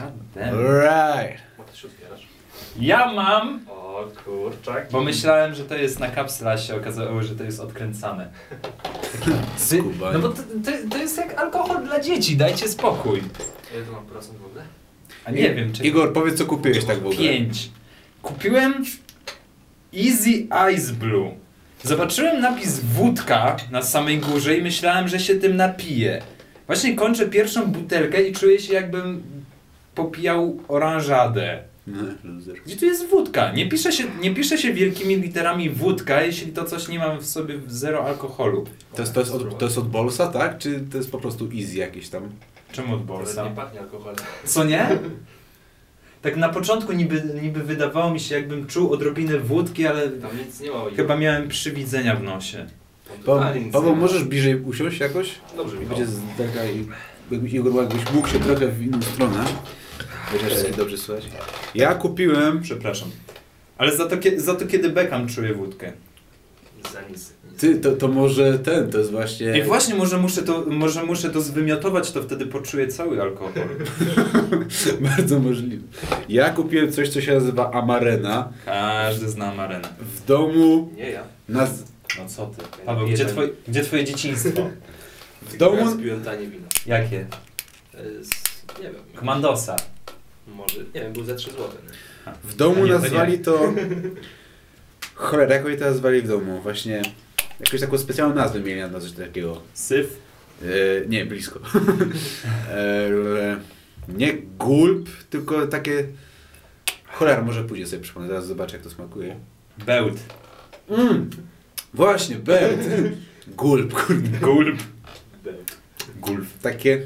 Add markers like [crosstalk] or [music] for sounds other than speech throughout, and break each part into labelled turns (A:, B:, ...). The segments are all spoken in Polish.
A: Alright.
B: Bo ty się otwierasz.
C: Ja mam,
B: O kurczak.
C: bo myślałem, że to jest na kapsle, a się okazało, że to jest odkręcane. Ty, [laughs]
A: Skubanie.
C: no bo to, to, to jest jak alkohol dla dzieci, dajcie spokój.
B: Ile to mam procent w ogóle?
C: A nie wiem, czy...
A: Igor, powiedz co kupiłeś tak w ogóle.
C: 5. Kupiłem Easy Ice Blue. Zobaczyłem napis wódka na samej górze i myślałem, że się tym napiję. Właśnie kończę pierwszą butelkę i czuję się jakbym popijał oranżadę. Gdzie tu jest wódka? Nie pisze, się, nie pisze się wielkimi literami wódka, jeśli to coś nie ma w sobie zero alkoholu.
A: To jest, to, jest od, to jest od bolsa, tak? Czy to jest po prostu easy jakieś tam?
C: Czemu od
B: Ale
C: bolsa?
B: nie pachnie alkoholem.
C: Co nie? Tak na początku niby, niby wydawało mi się, jakbym czuł odrobinę wódki, ale
B: Tam nic nie ma. o
C: chyba miałem przywidzenia w nosie.
A: Pa,
B: totalnie nic
A: Paweł,
B: nie ma.
A: możesz bliżej usiąść jakoś?
B: Dobrze, Michał.
A: Będzie z taka i jakbyś mógł się trochę w inną stronę. Okay. dobrze słychać. Ja kupiłem...
C: Przepraszam. Ale za to, za to kiedy Beckham czuje wódkę.
B: Za nic.
A: Ty, to, to może ten, to jest właśnie...
C: Ej, właśnie, może muszę, to, może muszę to zwymiotować, to wtedy poczuję cały alkohol. [laughs]
A: Bardzo możliwe. Ja kupiłem coś, co się nazywa Amarena.
C: Każdy zna Marenę.
A: W domu...
B: Nie ja.
A: Na,
C: No co ty? Paweł, gdzie twoje, gdzie twoje dzieciństwo?
A: w domu...
B: Ja wino.
C: Jakie?
B: E, Z, nie wiem.
C: Komandosa.
B: Może, nie wiem, był za 3 złote. nie?
A: W domu nazwali to... Cholera, jak oni to nazwali w domu? Właśnie... Jakąś taką specjalną nazwę mieli na coś takiego.
C: Syf.
A: E, nie, blisko. [laughs] e, nie gulp, tylko takie... Cholera, może pójdzie sobie przypomnę, zaraz zobaczę jak to smakuje.
C: Bełt.
A: Mm, właśnie, bełt. Gulp, kurde.
C: Gulp. Gulp.
A: Takie...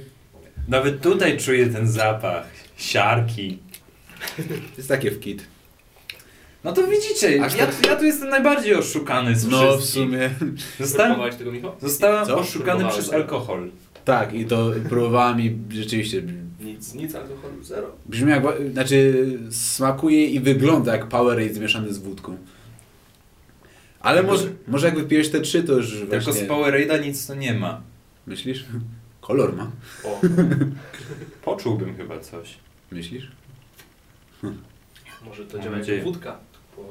C: Nawet tutaj czuję ten zapach. Siarki.
A: To jest takie w kit.
C: No to widzicie,
A: Aż
C: ja,
A: tak-
C: ja tu jestem najbardziej oszukany z
A: No, w
C: wszystkich.
A: sumie...
C: Zostałem,
B: Próbowałeś tego, Michał?
C: zostałem
A: Co?
C: oszukany
B: Próbowałeś
C: przez
B: tego?
C: alkohol.
A: Tak, i to próbowałem i rzeczywiście
B: Nic, nic alkoholu, zero.
A: brzmi jak... Znaczy, smakuje i wygląda jak Powerade zmieszany z wódką. Ale może, może jak wypijesz te trzy, to już
C: Tylko
A: właśnie...
C: z Powerade'a nic tu nie ma.
A: Myślisz? Kolor ma.
B: O, [laughs]
C: Poczułbym chyba coś.
A: Myślisz?
B: może to
C: Mam
B: działa
C: nadzieję.
B: jak wódka. Po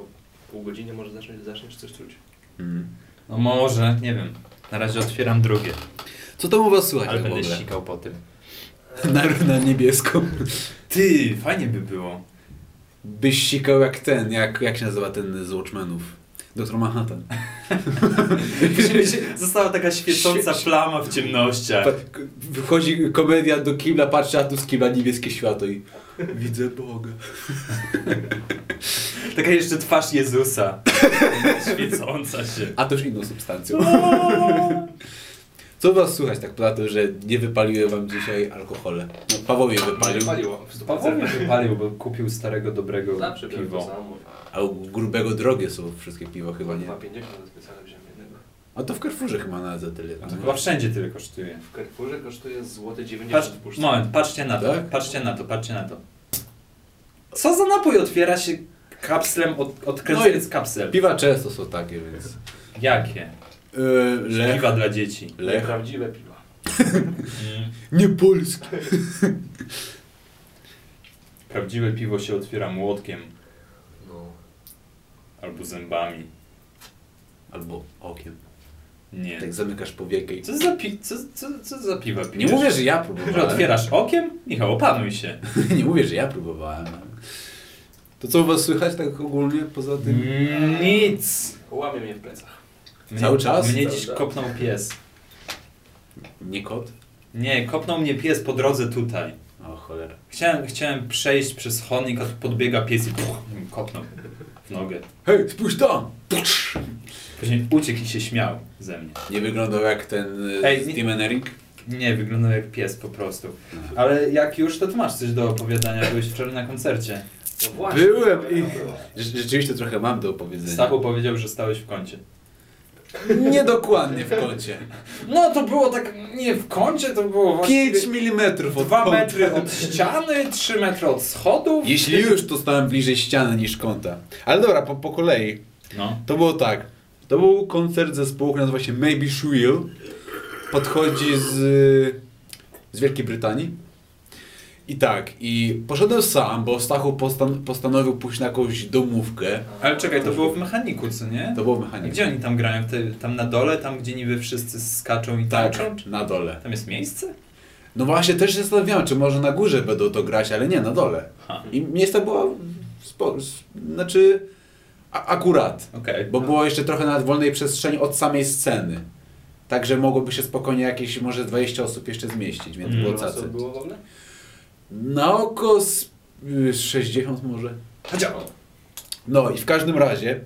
B: pół godzinie może zaczniesz, zaczniesz coś czuć.
A: Mm.
C: No może, nie wiem. Na razie otwieram drugie,
A: Co tam u was słychać
C: ale
A: w
C: będę
A: ogóle?
C: sikał po tym. [laughs]
A: Na, na niebiesko.
C: Ty, fajnie by było.
A: Byś sikał jak ten, jak, jak się nazywa ten z Watchmenów? Doktor Manhattan. [laughs]
C: Została taka świecąca
A: Świe-
C: plama w ciemnościach.
A: Wchodzi komedia do kibla, patrzy, a tu z kibla niebieskie światło i widzę Boga. [laughs]
C: Taka jeszcze twarz Jezusa. [laughs] Świecąca się.
A: A to już inną substancją. Co was słychać tak poza tym, że nie wypaliłem wam dzisiaj alkohole? No, Paweł je wypalił,
B: Paliło. w 100%.
C: Paweł mnie wypalił, bo kupił starego, dobrego
B: Zawsze
C: piwo.
A: a u grubego drogie są wszystkie piwa chyba, nie?
B: 2,50 za specjalne wziąłem jednego.
A: A to w Carrefourze chyba nawet za tyle.
C: To chyba wszędzie tyle kosztuje.
B: W Carrefourze kosztuje złote 90
C: Patrz,
B: w puszce.
C: moment, patrzcie na to,
A: Tak?
C: patrzcie na to, patrzcie na to. Co za napój otwiera się kapslem, od, odkręcając kapsel?
A: Piwa często są takie, więc...
C: Jakie?
A: Yy, Lech.
C: Piwa dla dzieci.
A: Lech.
B: Prawdziwe piwa. [laughs]
A: Nie polskie. [laughs]
C: Prawdziwe piwo się otwiera młotkiem
B: No.
C: albo zębami.
A: Albo okiem.
C: Nie.
A: Tak zamykasz powiekę i...
C: Co za, pi- co, co, co za piwa pijesz?
A: Nie mówię, że ja
C: Że
A: próbowałem.
C: otwierasz okiem? Michał, opanuj się. [laughs]
A: Nie mówię, że ja próbowałem. To co u was słychać tak ogólnie poza tym?
C: Nic.
B: Łamie mnie w plecach.
C: Mnie,
A: Cały czas?
C: Mnie dziś kopnął pies.
A: Nie kot?
C: Nie, kopnął mnie pies po drodze tutaj.
A: O cholera.
C: Chciałem, chciałem przejść przez chodnik, a tu podbiega pies i puch, kopnął w nogę.
A: Hej, spójrz tam!
C: Później uciekł i się śmiał ze mnie.
A: Nie wyglądał jak ten
C: Ej,
A: Ej, Enering?
C: Nie, wyglądał jak pies po prostu. Ale jak już, to ty masz coś do opowiadania. Byłeś wczoraj na koncercie.
B: No właśnie.
A: Byłem i-. Rze- Rzeczywiście trochę mam do opowiedzenia.
C: Stachu powiedział, że stałeś w kącie.
A: Niedokładnie w kącie.
C: No to było tak, nie w kącie, to było
A: 5
C: właściwie
A: mm od
C: 2
A: kąta.
C: metry od ściany, 3 metry od schodów.
A: Jeśli już, to stałem bliżej ściany niż kąta. Ale dobra, po, po kolei.
C: No.
A: To było tak. To był koncert zespołu, który nazywa się Maybe Shrill. Podchodzi z, z Wielkiej Brytanii. I tak, i poszedłem sam, bo Stachu postan postanowił pójść na jakąś domówkę.
C: Ale czekaj, to było w mechaniku, co nie?
A: To było
C: A
A: mechanik.
C: Gdzie oni tam grają? Te, tam na dole, tam gdzie niby wszyscy skaczą i
A: Tak,
C: tańczą? Czy-
A: na dole.
C: Tam jest miejsce?
A: No właśnie, też się zastanawiałem, czy może na górze będą to grać, ale nie, na dole.
C: Ha.
A: I miejsce było, spo, znaczy, a, akurat.
C: Okej.
A: Bo było jeszcze trochę nawet wolnej przestrzeni od samej sceny. Także mogłoby się spokojnie jakieś może 20 osób jeszcze zmieścić, więc
C: Mm.
A: było cacy.
B: było w ogóle?
A: Na oko z, y, 60 może.
B: Chociaż.
A: No i w każdym razie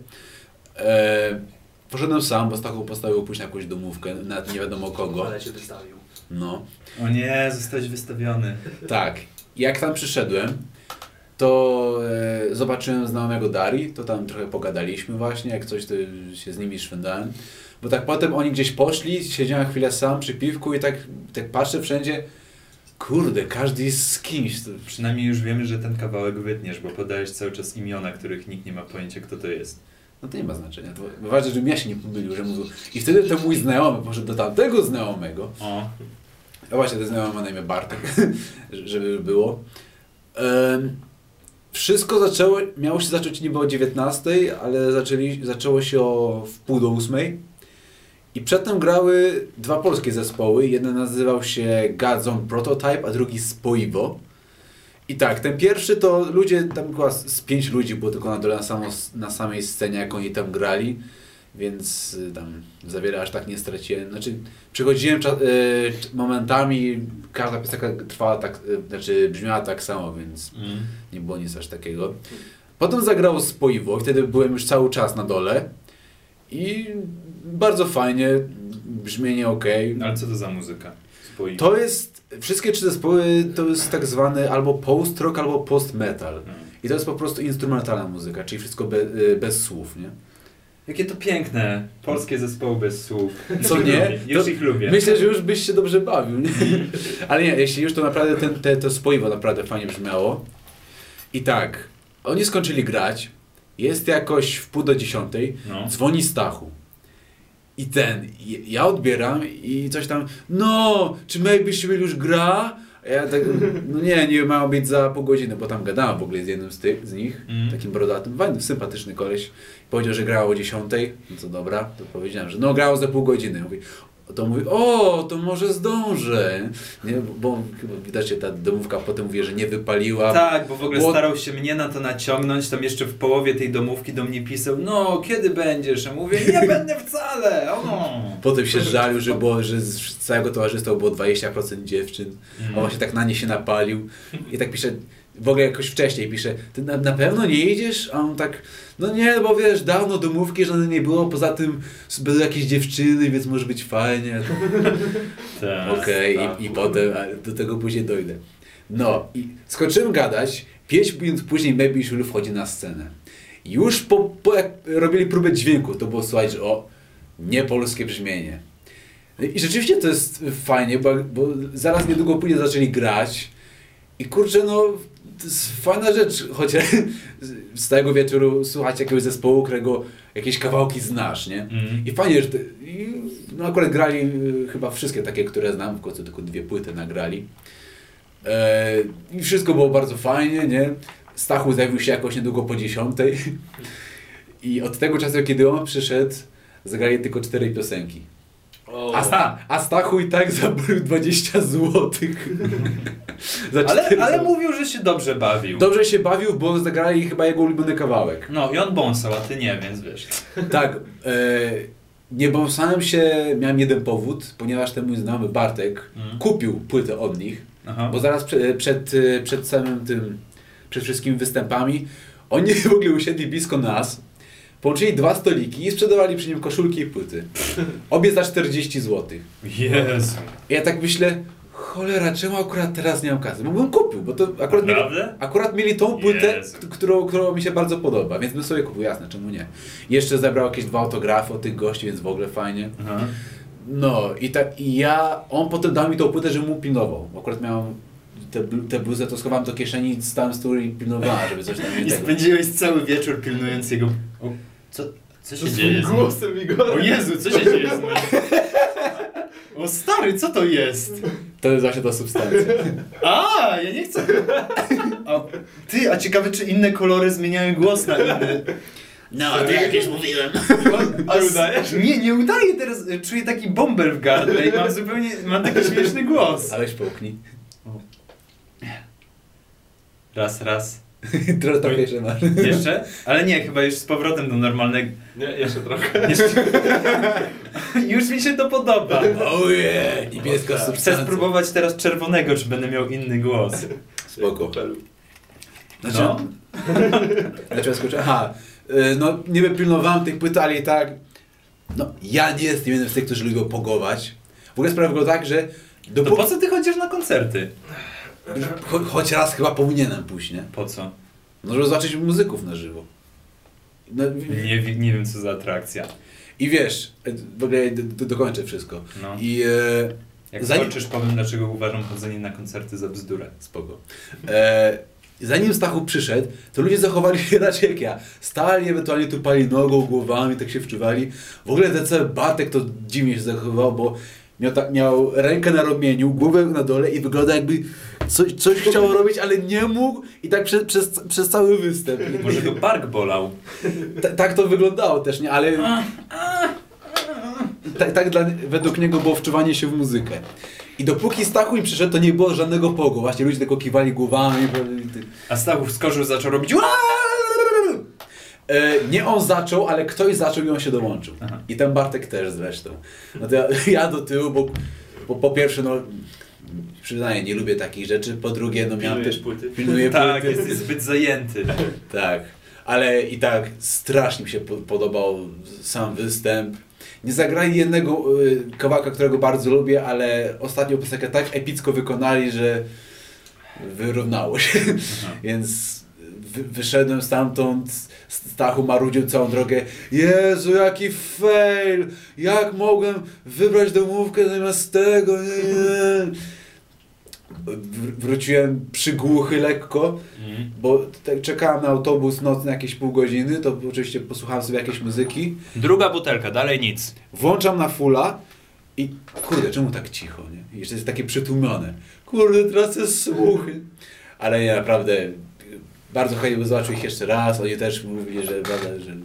A: e, poszedłem sam, bo Stachu postawił pójść na jakąś domówkę, nawet nie wiadomo kogo.
B: Ale się wystawił.
A: No,
C: O nie, zostałeś wystawiony.
A: tak. Jak tam przyszedłem, to e, zobaczyłem znajomego Dari, to tam trochę pogadaliśmy właśnie, jak coś to się z nimi szwendałem. Bo tak potem oni gdzieś poszli, siedziałem chwilę sam przy piwku i tak, tak patrzę wszędzie, kurde, każdy jest z kimś. To,
C: Przynajmniej już wiemy, że ten kawałek wytniesz, bo podajesz cały czas imiona, których nikt nie ma pojęcia, kto to jest.
A: no to nie ma znaczenia. To ważne, żebym ja się nie pomylił, że mówił. I wtedy to mój znajomy poszedł do tamtego znajomego,
C: O,
A: A właśnie, ten znajomy ma na imię Bartek, [laughs] żeby było. Em, wszystko zaczęło, miało się zacząć niby o 19, ale zaczęli, zaczęło się o w pół do 8. I przedtem grały dwa polskie zespoły. Jeden nazywał się Godzone Prototype, a drugi Spoivo. I tak, ten pierwszy to ludzie, tam chyba z pięć ludzi było tylko na dole na, samo, na samej scenie, jak oni tam grali. Więc y, tam za wiele aż tak nie straciłem. Znaczy, przychodziłem cza- y, momentami, każda piosenka trwała tak, y, znaczy brzmiała tak samo, więc
C: mm.
A: nie było nic aż takiego. Potem zagrało Spoiwo, wtedy byłem już cały czas na dole i bardzo fajnie, brzmienie ok.
C: ale co to za muzyka? Spój.
A: To jest, wszystkie trzy zespoły to jest tak zwany albo post-rock, albo post-metal.
C: Mm.
A: I to jest po prostu instrumentalna muzyka, czyli wszystko be, y, bez słów, nie?
C: Jakie to piękne. Polskie zespoły bez słów. [laughs]
A: Co
C: Już
A: nie?
C: lubię, Już
A: To
C: ich lubię.
A: Myślę, że już byś się dobrze bawił. Nie? [laughs] Ale nie, jeśli już to naprawdę ten, te, to spoiwo naprawdę fajnie brzmiało. I tak, oni skończyli grać, jest jakoś w pół do dziesiątej,
C: No.
A: dzwoni Stachu. I ten, ja odbieram i coś tam, no, czy Maybe Sibyl już gra? A ja tak, no nie, nie mają być za pół godziny, bo tam gadałem w ogóle z jednym z, tych, z nich,
C: Mm.
A: takim brodatym, fajny, sympatyczny koleś. Powiedział, że grało o 10, no to dobra, to powiedziałem, że no grało za pół godziny. Mówi, to mówi, o, to może zdążę. Nie, bo chyba widać, że ta domówka potem mówi, że nie wypaliła.
C: Tak, bo w ogóle
A: Bo-
C: starał się mnie na to naciągnąć, tam jeszcze w połowie tej domówki do mnie pisał, no kiedy będziesz? A mówię, nie [laughs] będę wcale! O.
A: Potem się żalił, że, było, że z całego towarzystwa było 20% dziewczyn. A on się tak na nie się napalił. I tak pisze, w ogóle jakoś wcześniej pisze, ty na, na pewno nie idziesz? A on tak, no nie, bo wiesz, dawno domówki żadnej nie było, poza tym były jakieś dziewczyny, więc może być fajnie. [laughs]
C: Tak.
A: Okej, i, i potem a do tego później dojdę. No i skończyłem gadać, 5 minut później Maybe Shul wchodzi na scenę. Już po, po jak robili próbę dźwięku, to było słuchać, że o, niepolskie brzmienie. I rzeczywiście to jest fajnie, bo, bo zaraz niedługo później zaczęli grać i kurczę, no to jest fajna rzecz, chociaż [laughs] z tego wieczoru słuchać jakiegoś zespołu, którego jakieś kawałki znasz, nie?
C: Mm.
A: I fajnie, że te, i, no akurat grali y, chyba wszystkie takie, które znam, w końcu tylko dwie płyty nagrali. E, I wszystko było bardzo fajnie, nie? Stachu zjawił się jakoś niedługo po dziesiątej. [laughs] I od tego czasu, kiedy on przyszedł, zagrali tylko cztery piosenki.
B: O,
A: A, sta, a Stachu i tak zabrał 20 złotych. [laughs]
C: Ale, ale mówił, że się dobrze bawił.
A: Dobrze się bawił, bo zagrali chyba jego ulubiony kawałek.
C: No i on bąsał, a ty nie, więc wiesz. [laughs]
A: Tak, e, nie bąsałem się, miałem jeden powód, ponieważ ten mój znajomy Bartek
C: Mm.
A: kupił płytę od nich,
C: Aha.
A: bo zaraz przed, przed, przed samym tym, przed wszystkimi występami, oni [laughs] w ogóle usiedli blisko nas, połączyli dwa stoliki i sprzedawali przy nim koszulki i płyty. Obie za 40 zł.
C: Jezu.
A: Ja tak myślę, cholera, czemu akurat teraz nie mam kasy? Bo bym kupił, bo to akurat mieli, akurat mieli tą płytę, którą, którą mi się bardzo podoba, więc bym sobie kupił, jasne, czemu nie. Jeszcze zebrał jakieś dwa autografy od tych gości, więc w ogóle fajnie.
C: Aha.
A: No i tak, i ja, on potem dał mi tą płytę, żebym mu pilnował. Akurat miałem te, te bluzę, to schowałem do kieszeni, stałem z i pilnowałem, żeby coś tam nie [laughs]
C: I
A: tego.
C: spędziłeś cały wieczór pilnując jego... O, co, co się dzieje? z
B: głosem Igora.
C: O Jezu, co się dzieje z nim? [laughs] O stary, co to jest?
A: To jest właśnie ta substancja.
C: A, ja nie chcę. O, ty, a ciekawe, czy inne kolory zmieniają głos na inny.
A: No, to jakieś mówiłem.
C: A udajesz? Nie, nie udaję teraz. Czuję taki bąbel w gardle i mam zupełnie, mam taki śmieszny głos.
A: Aleś połknij.
C: Raz, raz. [laughs]
A: Trochę trochę jeszcze masz. [laughs]
C: Jeszcze? Ale nie, chyba już z powrotem do normalnego.
B: Nie, jeszcze trochę. [laughs]
C: Jeszcze... już mi się to podoba.
A: Ojej, niebieska
C: Chcę
A: substancja.
C: spróbować teraz czerwonego, czy będę miał inny głos.
A: Spoko. Znaczy,
C: No.
A: Dlaczego skończyłem? Aha, y, no niby pilnowałem tych płyt, ale i tak, no ja nie jestem jednym z tych, którzy lubią pogować. W ogóle sprawa wygląda tak, że
C: To
A: dopóki,
C: po co ty chodzisz na koncerty?
A: Cho, choć raz chyba powinienem pójść, nie?
C: Po co?
A: No żeby zobaczyć muzyków na żywo. No,
C: Nie, nie wiem, co za atrakcja.
A: I wiesz, w ogóle do, do, dokończę wszystko.
C: No.
A: I e,
C: Jak
A: Zanim-
C: skończysz, powiem, dlaczego uważam chodzenie na koncerty za bzdurę.
A: Spoko. E, zanim Stachu przyszedł, to ludzie zachowali się [laughs] raczej jak ja. Stali, ewentualnie tupali nogą, głowami, tak się wczuwali. W ogóle DC Bartek to dziwnie się zachowywał, bo miał, tak, miał rękę na ramieniu, głowę na dole i wygląda jakby coś, coś chciał robić, ale nie mógł i tak przez, przez, przez cały występ.
C: Może go bark bolał.
A: Ta, tak to wyglądało też, nie? Ale tak, tak dla, według niego było wczuwanie się w muzykę. I dopóki Stachu im przyszedł, to nie było żadnego pogo. Właśnie ludzie tylko kiwali głowami.
C: A Stachów skorzył, zaczął robić
A: nie on zaczął, ale ktoś zaczął i on się dołączył.
C: Aha.
A: I ten Bartek też zresztą. No to ja, [laughs] ja do tyłu, bo, bo po pierwsze, no przyznaję, nie lubię takich rzeczy. Po drugie, no miałem też...
B: płyty?
A: Pilnuję [laughs]
C: Tak,
A: płyty.
C: jesteś zbyt zajęty. [laughs]
A: Tak, ale i tak strasznie mi się po- podobał sam występ. Nie zagrali jednego y, kawałka, którego bardzo lubię, ale ostatnią piosenkę tak epicko wykonali, że wyrównało się. Więc wyszedłem stamtąd, Stachu marudził całą drogę. Jezu, jaki fail! Jak mogłem wybrać domówkę zamiast tego? Nie, nie. Wr- Wróciłem przygłuchy lekko.
C: Mhm.
A: Bo tak czekałem na autobus nocny jakieś pół godziny, to oczywiście posłuchałem sobie jakiejś muzyki.
C: Druga butelka, dalej nic.
A: Włączam na fulla i kurde, czemu tak cicho, nie? I jeszcze jest takie przytłumione. Kurde, tracę słuchy. Ale nie, naprawdę bardzo chętnie bym zobaczył ich jeszcze raz. Oni też mówili, że że... że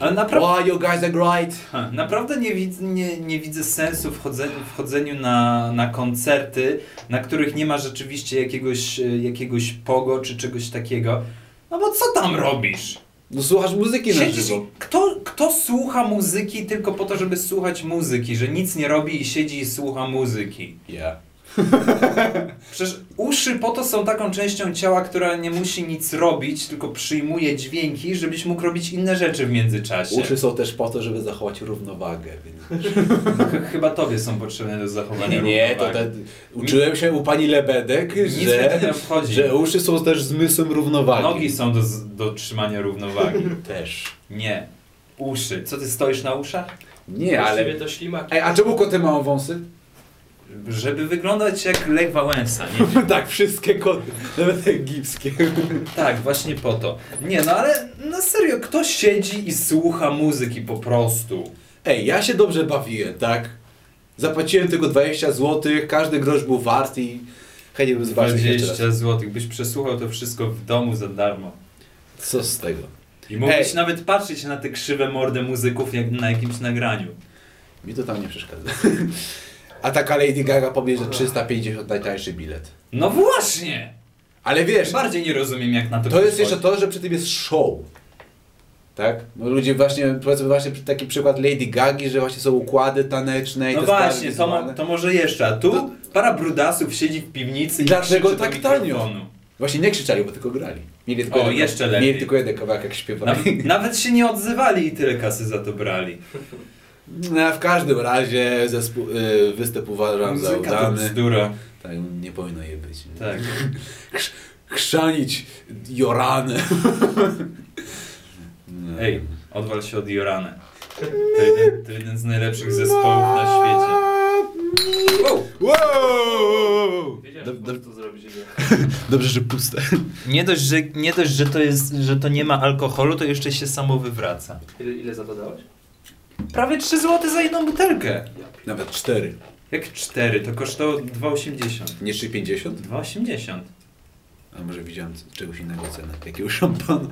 C: Ale naprawdę-
A: Wow, you guys are great!
C: Ha, Naprawdę nie, widz, nie, nie widzę sensu w chodzeniu, w chodzeniu na, na koncerty, na których nie ma rzeczywiście jakiegoś, e, jakiegoś pogo czy czegoś takiego. No bo co tam robisz?
A: No słuchasz muzyki na
C: Siedzisz,
A: żywo.
C: kto, kto słucha muzyki tylko po to, żeby słuchać muzyki, że nic nie robi i siedzi i słucha muzyki?
A: Ja. [laughs]
C: Przecież uszy po to są taką częścią ciała, która nie musi nic robić, tylko przyjmuje dźwięki, żebyś mógł robić inne rzeczy w międzyczasie.
A: Uszy są też po to, żeby zachować równowagę. Więc... [laughs]
C: Ch- Chyba tobie są potrzebne do zachowania
A: Nie, nie, to
C: równowagi.
A: te, uczyłem się u pani Lebedek, że,
C: to nie
A: że uszy są też zmysłem równowagi.
C: Nogi są do, do trzymania równowagi. [laughs]
A: też.
C: Nie. Uszy. Co ty stoisz na uszach?
A: Nie, ale...
B: To ślimaki.
A: Ej, a czemu koty mają wąsy?
C: Żeby wyglądać jak Lech Wałęsa, nie? [laughs]
A: tak, wszystkie koty, nawet egipskie.
C: Tak, właśnie po to. Nie, no ale na serio, kto siedzi i słucha muzyki po prostu?
A: Ej, ja się dobrze bawiłem, tak? Zapłaciłem tylko 20 zł, każdy grosz był wart i chętnie bym zobaczył ich jeszcze raz.
C: 20 zł. Byś przesłuchał to wszystko w domu za darmo.
A: Co z tego?
C: I mógłbyś
A: Ej.
C: nawet patrzeć na te krzywe mordy muzyków jak na jakimś nagraniu.
A: Mi to tam nie przeszkadza. A taka Lady Gaga powie, że 350 najtańszy bilet.
C: No właśnie!
A: Ale wiesz,
C: Bardziej nie rozumiem jak na to
A: To jest jeszcze to, że przy tym jest show. Tak? No ludzie właśnie, powiedzmy właśnie taki przykład Lady Gagi, że właśnie są układy taneczne i
C: No właśnie, to, mo- to może jeszcze, a tu
A: To-
C: para brudasów siedzi w piwnicy i
A: Dlaczego
C: do
A: tak tanio? Właśnie nie krzyczeli, bo tylko grali. Mieli tylko
C: O,
A: jeden,
C: jeszcze lepiej.
A: Mieli tylko jeden kawałek, jak
C: Naw-
A: śpiewali.
C: nawet się nie odzywali i tyle kasy za to brali. [laughs]
A: No, w każdym razie zespół, y, występ uważam za
C: Muzyka to
A: udany.
C: bzdura.
A: Tak, nie powinno je być. nie?
C: Tak.
A: Chrzanić Joranę. No.
C: Ej, odwal się od Jorane. To jeden, to jeden z najlepszych zespołów na świecie. Wow.
A: Wow!
B: Wiedziałem,
A: Dob-
B: to zrobić. [laughs]
A: Dobrze, że puste.
C: Nie dość, że, nie dość że, to jest, że to nie ma alkoholu, to jeszcze się samo wywraca.
B: Ile, ile za to dałeś?
C: Prawie 3 zł za jedną butelkę.
A: Nawet cztery.
C: Jak 4, to kosztowało 2,80.
A: Nie 3,50?
C: 2,80.
A: A może widziałem czegoś innego cenę, jakiegoś szampana.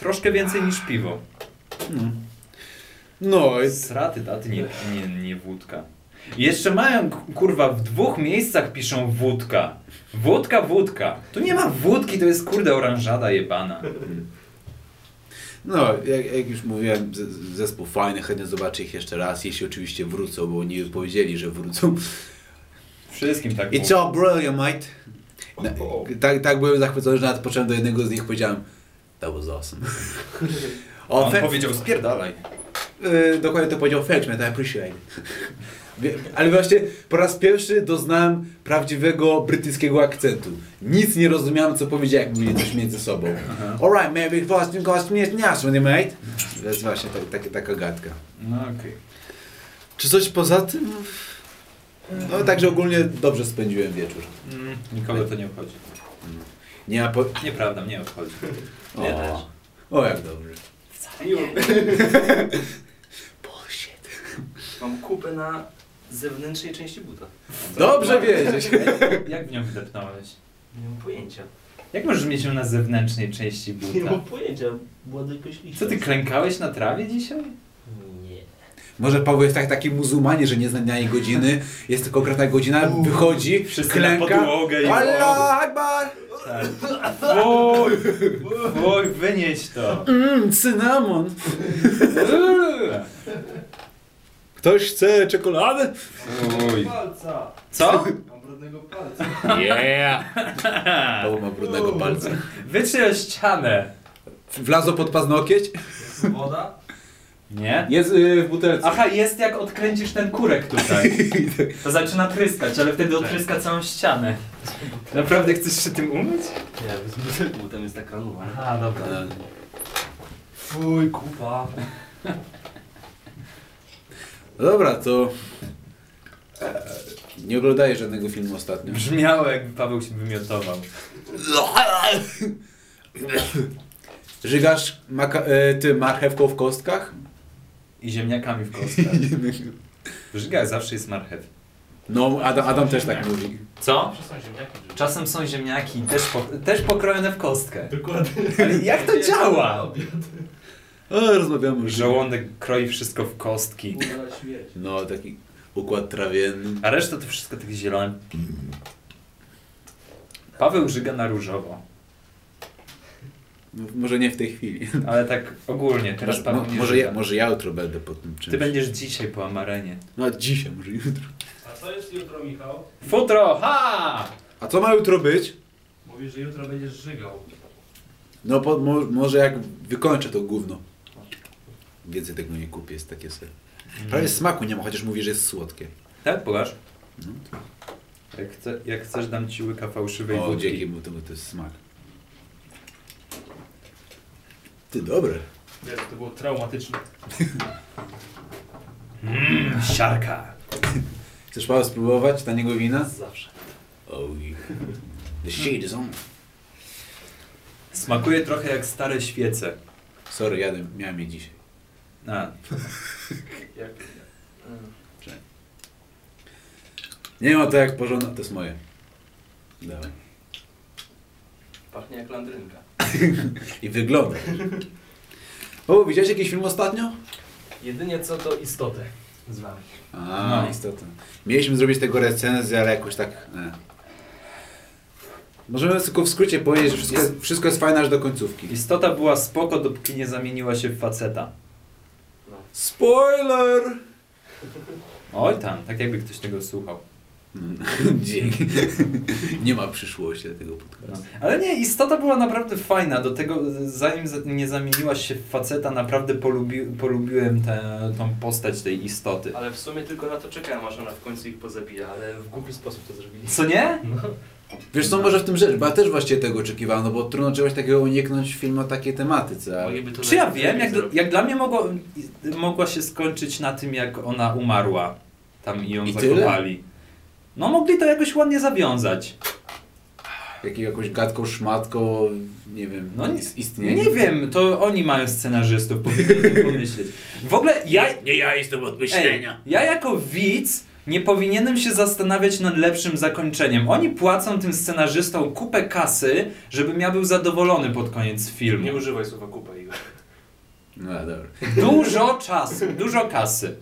C: Troszkę więcej niż piwo.
A: No. No, i
C: Straty, daty, nie, nie, nie wódka. Jeszcze mają, kurwa, w dwóch miejscach piszą wódka. Wódka, wódka. Tu nie ma wódki, to jest kurde oranżada jebana.
A: No, jak, jak już mówiłem, zespół fajny, chętnie zobaczę ich jeszcze raz, jeśli oczywiście wrócą, bo oni powiedzieli, że wrócą.
C: Wszystkim tak
A: It's all brilliant, mate. Na, tak, tak byłem zachwycony, że nawet począłem do jednego z nich powiedziałem That was awesome. [laughs]
C: On
A: fe-
C: powiedział spierdalaj.
A: y, dokładnie to powiedział Thanks, man, I appreciate it. Ale właśnie po raz pierwszy doznałem prawdziwego brytyjskiego akcentu. Nic nie rozumiałem, co powiedział, jak mówili coś między sobą. Alright, maybe cost cost me nie mate. To jest właśnie tak, tak, taka gadka.
C: No okej.
A: Czy coś poza tym? No także ogólnie dobrze spędziłem wieczór.
C: Mm, nikogo to nie obchodzi.
A: Nie po...
C: Nieprawda, mnie obchodzi.
A: O,
B: też.
A: o jak dobrze.
B: Miło. [laughs]
A: Bullshit.
B: Mam kupę na zewnętrznej części buta.
A: Dobrze wiedzieć. [laughs]
C: Jak w nią wdepnąłeś?
B: Nie mam pojęcia.
C: Jak możesz mieć ją na zewnętrznej części
B: Nie mam
C: buta?
B: pojęcia. Była tylko.
C: Co ty klękałeś na trawie dzisiaj?
B: Nie.
A: Może Paweł jest tak, taki muzułmanie, że nie zna dnia i godziny. Jest tylko konkretna godzina, wychodzi,
C: Wszyscy na
A: klęka.
C: podłogę i
A: Allah Akbar!
C: Tak. Oj, oj, wynieś to.
A: Mmm, cynamon. Ktoś chce czekoladę?
C: Oj.
B: Palca.
C: Co?
B: Mam brudnego palca.
A: Yeah. Paweł ma brudnego palca.
C: Wytrzyj ścianę.
A: Wlazło pod paznokieć?
B: Woda?
C: Nie?
A: Jest y, w butelce.
C: Aha, jest jak odkręcisz ten kurek tutaj. To zaczyna tryskać, ale wtedy odtryska całą ścianę. Naprawdę chcesz się tym umyć?
B: Nie, z butelką tam jest tak ranowa.
C: Aha, dobra.
B: Fuj, kupa.
A: No dobra, to... e, Nie oglądajesz żadnego filmu ostatnio.
C: Brzmiało jakby Paweł się wymiotował. [coughs]
A: Żygasz maka- e, ty marchewką w kostkach?
C: I ziemniakami w kostkach. [laughs] W żygach zawsze jest marchew.
A: No, Adam, Adam też tak mówi.
C: Co?
B: Zawsze są ziemniaki.
C: Czasem są ziemniaki, też, po, też pokrojone w kostkę.
B: Dokładnie.
C: Ale jak to [laughs] działa?
A: O, rozmawiamy.
C: Żołądek kroi wszystko w kostki.
A: No, taki układ trawienny.
C: A reszta to wszystko takie zielone. Paweł żyga na różowo.
A: No, może nie w tej chwili.
C: Ale tak ogólnie, teraz
A: Mo-
C: Paweł nie
A: może, ja, może ja jutro będę po tym czymś.
C: Ty będziesz dzisiaj po amarenie.
A: No dzisiaj, może jutro.
B: A co jest jutro, Michał?
C: Futro, ha!
A: A co ma jutro być?
B: Mówisz, że jutro będziesz żygał.
A: No po, mo, może jak wykończę to gówno. Więcej tego nie kupię, jest takie ser. Prawie smaku nie ma, chociaż mówi, że jest słodkie.
C: Tak, pokaż.
A: No.
C: Jak, chce, jak chcesz, dam ci łyka fałszywej
A: O,
C: wódki.
A: dzięki, bo to, bo to jest smak. Ty, dobre.
B: Wiesz, to było traumatyczne. [laughs]
C: Mmm, siarka.
A: Chcesz Paweł spróbować taniego wina?
B: Zawsze.
A: Yeah. The shade is on.
C: Smakuje trochę jak stare świece.
A: Sorry, jadę, miałem je dzisiaj.
C: A,
B: Jak...
A: Nie ma to jak porządna, to jest moje. Dawaj.
B: Pachnie jak landrynka. [laughs]
A: I wygląda. O, widziałeś jakiś film ostatnio?
B: Jedynie co to istotę z wami.
A: A,
C: No.
A: istotnie. Mieliśmy zrobić tego recenzję, ale jakoś tak... Nie. Możemy tylko w skrócie powiedzieć, że wszystko jest, wszystko jest fajne aż do końcówki.
C: istota była spoko, dopóki nie zamieniła się w faceta.
A: Spoiler!
C: Oj tam, tak jakby ktoś tego słuchał. [laughs]
A: Dzięki. Nie ma przyszłości do tego
C: No.
A: podcastu.
C: Ale nie, istota była naprawdę fajna. Do tego, zanim za- nie zamieniłaś się w faceta, naprawdę polubi, polubiłem tę tą postać tej istoty.
B: Ale w sumie tylko na to czekałem, aż ona w końcu ich pozabija, ale w głupi sposób to zrobili.
C: Co nie?
B: No.
A: Wiesz co, może w tym rzecz, bo ja też właściwie tego oczekiwałem, no bo trudno czegoś takiego uniknąć w filmie o takiej tematyce. A...
C: Czy ja wiem, jak,
B: zrobić.
C: jak dla mnie mogło, mogła się skończyć na tym, jak ona umarła. Tam i ją
A: I tyle?
C: No mogli to jakoś ładnie zawiązać.
A: Jak, jakąś gadką, szmatką, nie wiem,
C: No nie,
A: is- istnieje.
C: nie wiem, to oni mają scenarzystów, powinni o tym pomyśleć. W ogóle ja...
A: Nie ja jestem od
C: Ej, ja jako widz nie powinienem się zastanawiać nad lepszym zakończeniem. Oni płacą tym scenarzystom kupę kasy, żebym ja był zadowolony pod koniec filmu.
B: Nie używaj słowa kupa, Igor.
A: No dobra.
C: Dużo czasu, dużo kasy.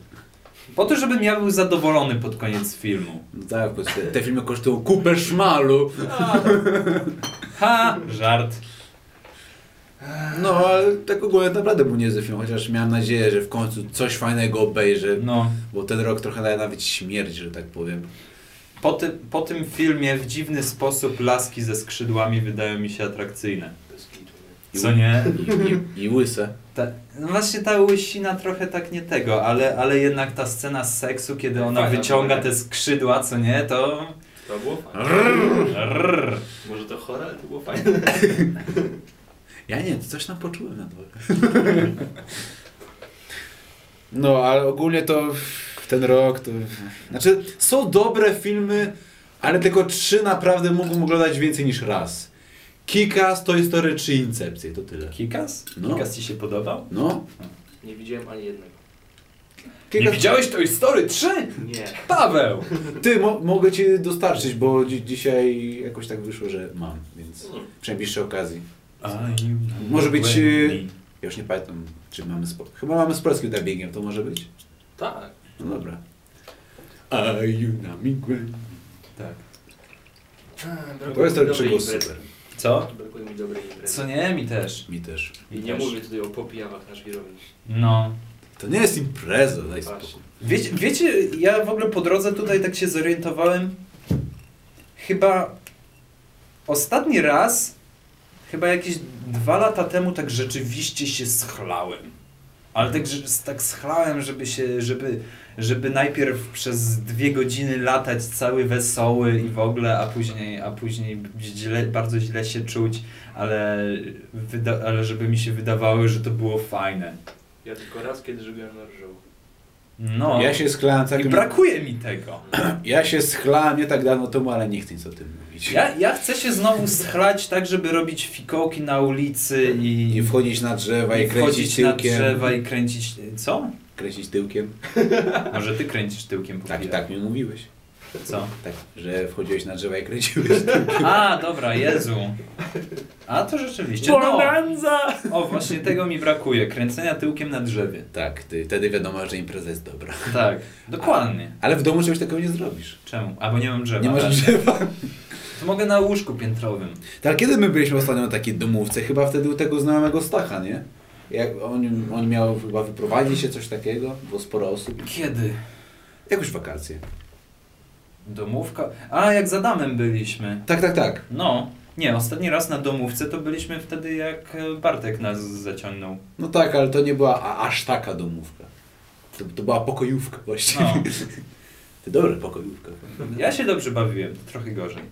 C: Po to, żebym ja był zadowolony pod koniec filmu.
A: No tak, bo te, te filmy kosztują kupę szmalu. [laughs]
C: Ha! Żart.
A: No, ale tak ogólnie naprawdę był niezły film, chociaż miałem nadzieję, że w końcu coś fajnego obejrzę,
C: No.
A: bo ten rok trochę daje nawet śmierć, że tak powiem.
C: Po, ty, po tym filmie w dziwny sposób laski ze skrzydłami wydają mi się atrakcyjne. Co nie?
A: I, i, i łyse.
C: Ta, no właśnie ta łysina trochę tak nie tego, ale, ale jednak ta scena z seksu, kiedy ona
B: Fajna
C: wyciąga te skrzydła, co nie, to...
B: To było fajne.
C: Rrr.
B: Może to chore, ale to było fajne. [laughs]
A: Ja nie, coś tam poczułem na dole. [laughs] No, ale ogólnie to w ten rok to... Znaczy, są dobre filmy, ale tylko trzy naprawdę mógłbym oglądać więcej niż raz. Kikas, Toy Story czy Incepcję, to tyle.
C: Kikas?
A: No.
C: Kikas ci się podobał?
A: No.
B: Nie widziałem ani jednego.
C: Nie widziałeś Toy Story 3?
B: Nie.
C: Paweł!
A: Ty, mo mogę ci dostarczyć, bo dzi dzisiaj jakoś tak wyszło, że mam, więc przy najbliższej okazji. Może być, y, Ja już nie pamiętam, czy mamy... Chyba mamy z polskim dubbingiem, to może być?
B: Tak.
A: No dobra. Are you Namiguen?
C: Tak.
A: To jest
B: mi
A: to,
B: dobrej
A: czego
B: imprezy.
A: super.
C: Co?
B: Brakuje mi dobrej imprezy.
C: Co nie? Mi też.
A: Mi też.
B: I nie mówię tutaj o popijawach na żwirowni.
C: No.
A: To nie jest impreza, daj spokój.
C: Wiecie, wiecie, ja w ogóle po drodze tutaj tak się zorientowałem. Chyba ostatni raz, chyba jakieś dwa lata temu, tak rzeczywiście się schlałem. Ale tak, że, tak schlałem, żeby się, żeby, żeby najpierw przez dwie godziny latać cały wesoły i w ogóle, a później, a później źle, bardzo źle się czuć, ale, ale żeby mi się wydawało, że to było fajne.
B: Ja tylko raz kiedy żyłem na rżoł.
C: No.
A: Ja się schlałem.
C: I brakuje mi tego. [clears throat]
A: Ja się schlałem nie tak dawno temu, ale nie chcę nic o tym mówić.
C: Ja, ja chcę się znowu schlać tak, żeby robić fikołki na ulicy i,
A: I wchodzić na drzewa i,
C: i
A: kręcić
C: wchodzić na
A: tyłkiem.
C: drzewa i kręcić... Co?
A: Kręcić tyłkiem.
C: Może ty kręcisz tyłkiem po
A: Tak,
C: chwilę.
A: tak mi mówiłeś.
C: Co?
A: Tak, że wchodziłeś na drzewa i kręciłeś. [laughs]
C: A, dobra, Jezu. A to rzeczywiście. No. O, właśnie tego mi brakuje. Kręcenia tyłkiem na drzewie.
A: Tak, ty, wtedy wiadomo, że impreza jest dobra.
C: Tak, dokładnie.
A: Ale w domu czegoś takiego nie zrobisz.
C: Czemu? Albo nie mam drzewa.
A: Nie masz
C: raczej.
A: drzewa.
C: To mogę na łóżku piętrowym.
A: Tak, kiedy my byliśmy ostatnio na takiej domówce? Chyba wtedy u tego znajomego Stacha, nie? Jak on, on miał chyba wyprowadzić się, coś takiego, było sporo osób.
C: Kiedy?
A: Jakoś wakacje.
C: Domówka? A, jak za damem byliśmy.
A: Tak, tak, tak.
C: No. Nie, ostatni raz na domówce to byliśmy wtedy, jak e, Bartek nas zaciągnął.
A: No tak, ale to nie była aż taka domówka. To, to była pokojówka właściwie.
C: No. [laughs]
A: Ty dobra pokojówka.
C: Ja się dobrze bawiłem, trochę gorzej.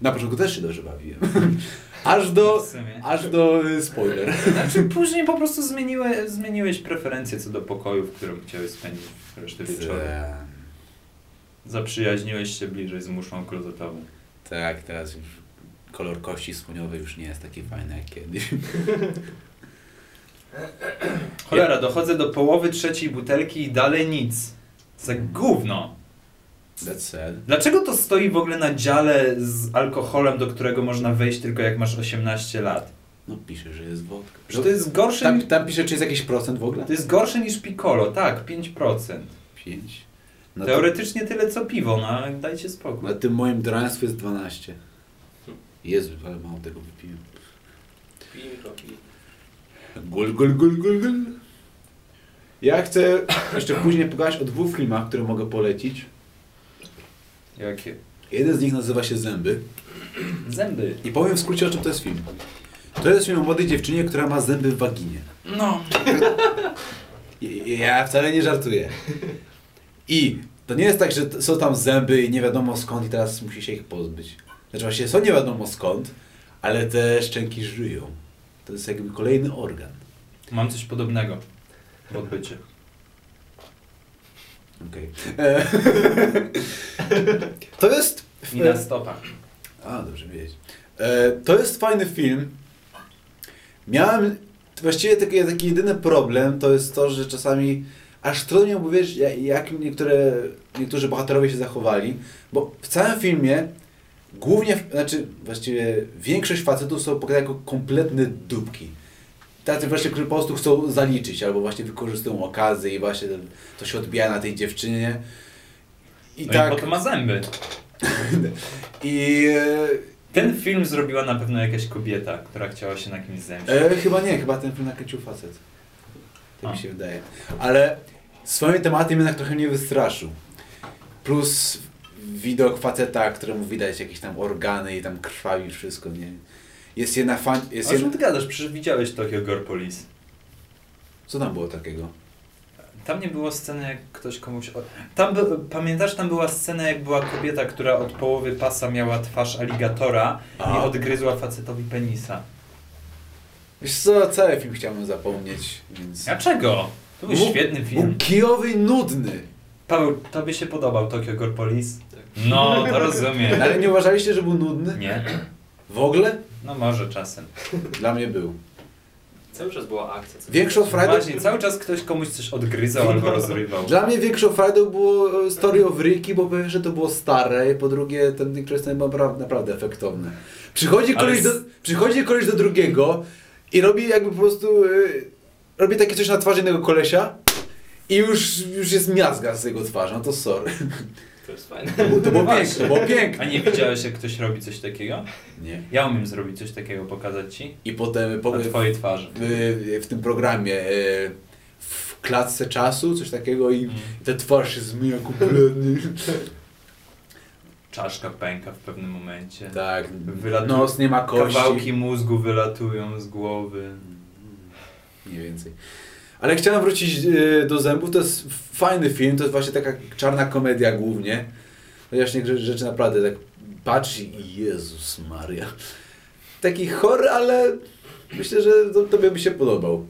A: Na początku też się dobrze bawiłem. [laughs] Aż do, aż do y, spoiler. [laughs]
C: Znaczy, później po prostu zmieniłe, zmieniłeś preferencje co do pokoju, w którym chciałeś spędzić resztę wieczoru. Zaprzyjaźniłeś się bliżej z muszą klozetową.
A: Tak, teraz już kolor kości słoniowej już nie jest taki fajny jak kiedyś. [laughs]
C: Cholera, dochodzę do połowy trzeciej butelki i dalej nic. Za gówno.
A: That's sad.
C: Dlaczego to stoi w ogóle na dziale z alkoholem, do którego można wejść tylko jak masz 18 lat?
A: No pisze, że jest wodka.
C: Że to jest gorsze,
A: Tam, tam pisze, czy jest jakiś procent w ogóle?
C: to jest gorsze niż Piccolo, tak, 5%.
A: 5. To,
C: Teoretycznie tyle co piwo, no ale dajcie spokój.
A: na tym moim draństwie jest 12. Jezu, ale mało tego wypiłem.
B: Kroki.
A: Gul, gul, gul, gul, gul. Ja chcę jeszcze później pogadać o dwóch filmach, które mogę polecić.
C: Jakie?
A: Jeden z nich nazywa się Zęby.
C: Zęby.
A: I powiem w skrócie, o czym to jest film. To jest film o młodej dziewczynie, która ma zęby w waginie.
C: No.
A: Ja wcale nie żartuję. I to nie jest tak, że są tam zęby i nie wiadomo skąd i teraz musi się ich pozbyć. Znaczy właśnie są nie wiadomo skąd, ale te szczęki żyją. To jest jakby kolejny organ.
C: Mam coś podobnego w odbycie.
A: Okej. [laughs] To jest...
C: I na stopach.
A: A, dobrze wiedzieć. E, to jest fajny film. Miałem właściwie taki, taki jedyny problem, to jest to, że czasami aż trudno mi powiedzieć, jak, niektóre, niektórzy bohaterowie się zachowali, bo w całym filmie głównie, znaczy właściwie większość facetów są pokazane jako kompletne dupki. Tacy właśnie, którzy po prostu chcą zaliczyć, albo właśnie wykorzystują okazję i właśnie to się odbija na tej dziewczynie. I
C: No
A: tak.
C: i potem ma zęby. [laughs]
A: I e,
C: Ten film zrobiła na pewno jakaś kobieta, która chciała się na kimś zemścić.
A: E, chyba nie, chyba ten film nakręcił facet. Tak mi się wydaje. Ale swoim tematem jednak trochę mnie wystraszył. Plus widok faceta, któremu widać jakieś tam organy i tam krwawi wszystko, nie? Jest jedna fan... Jest
C: czym
A: jedna...
C: ty gadasz? Przecież widziałeś Tokyo Gore Police.
A: Co tam było takiego?
C: Tam nie było sceny, jak ktoś komuś... Tam by... Pamiętasz, tam była scena, jak była kobieta, która od połowy pasa miała twarz aligatora i
A: A.
C: odgryzła facetowi penisa.
A: Wiesz co, cały film chciałbym zapomnieć, więc...
C: Dlaczego? To był świetny film.
A: kijowy i nudny.
C: Paweł, tobie się podobał Tokyo?
B: Tak.
C: No, to rozumiem.
A: Ale nie uważaliście, że był nudny?
C: Nie?
A: W ogóle?
C: No może czasem.
A: Dla mnie był.
B: Cały czas była akcja. co-
A: Większą frajdą...
C: Właśnie, cały czas ktoś komuś coś odgryzał albo rozrywał.
A: Dla mnie większą frajdą było e, Story of Ricky, bo po pierwsze to było stare, po drugie ten niektóre sceny były naprawdę, naprawdę efektowne. Przychodzi
C: Ale
A: koleś, do,
C: s-
A: przychodzi koleś do drugiego i robi jakby po prostu, e, robi takie coś na twarzy innego kolesia i już, już jest miazga z jego twarzy, no to sorry.
B: To jest fajne.
A: To było, to było piękne, to było
C: A
A: piękne.
C: nie widziałeś, jak ktoś robi coś takiego?
A: Nie.
C: Ja umiem zrobić coś takiego, pokazać ci.
A: I potem po,
C: Na twojej twarzy.
A: w, w tym programie e, w klatce czasu, coś takiego i
C: Mm.
A: ta twarz się zmienia kompletnie. [laughs]
C: Czaszka pęka w pewnym momencie.
A: Tak,
C: Wylatu-
A: nos nie ma kości.
C: Kawałki mózgu wylatują z głowy.
A: Mniej więcej. Ale chciałem wrócić e, do zębów. To jest fajny film, to jest właśnie taka czarna komedia głównie. Chociaż niektóre rzeczy naprawdę tak patrz i Jezus Maria. Taki chory, ale myślę, że to, tobie by się podobał.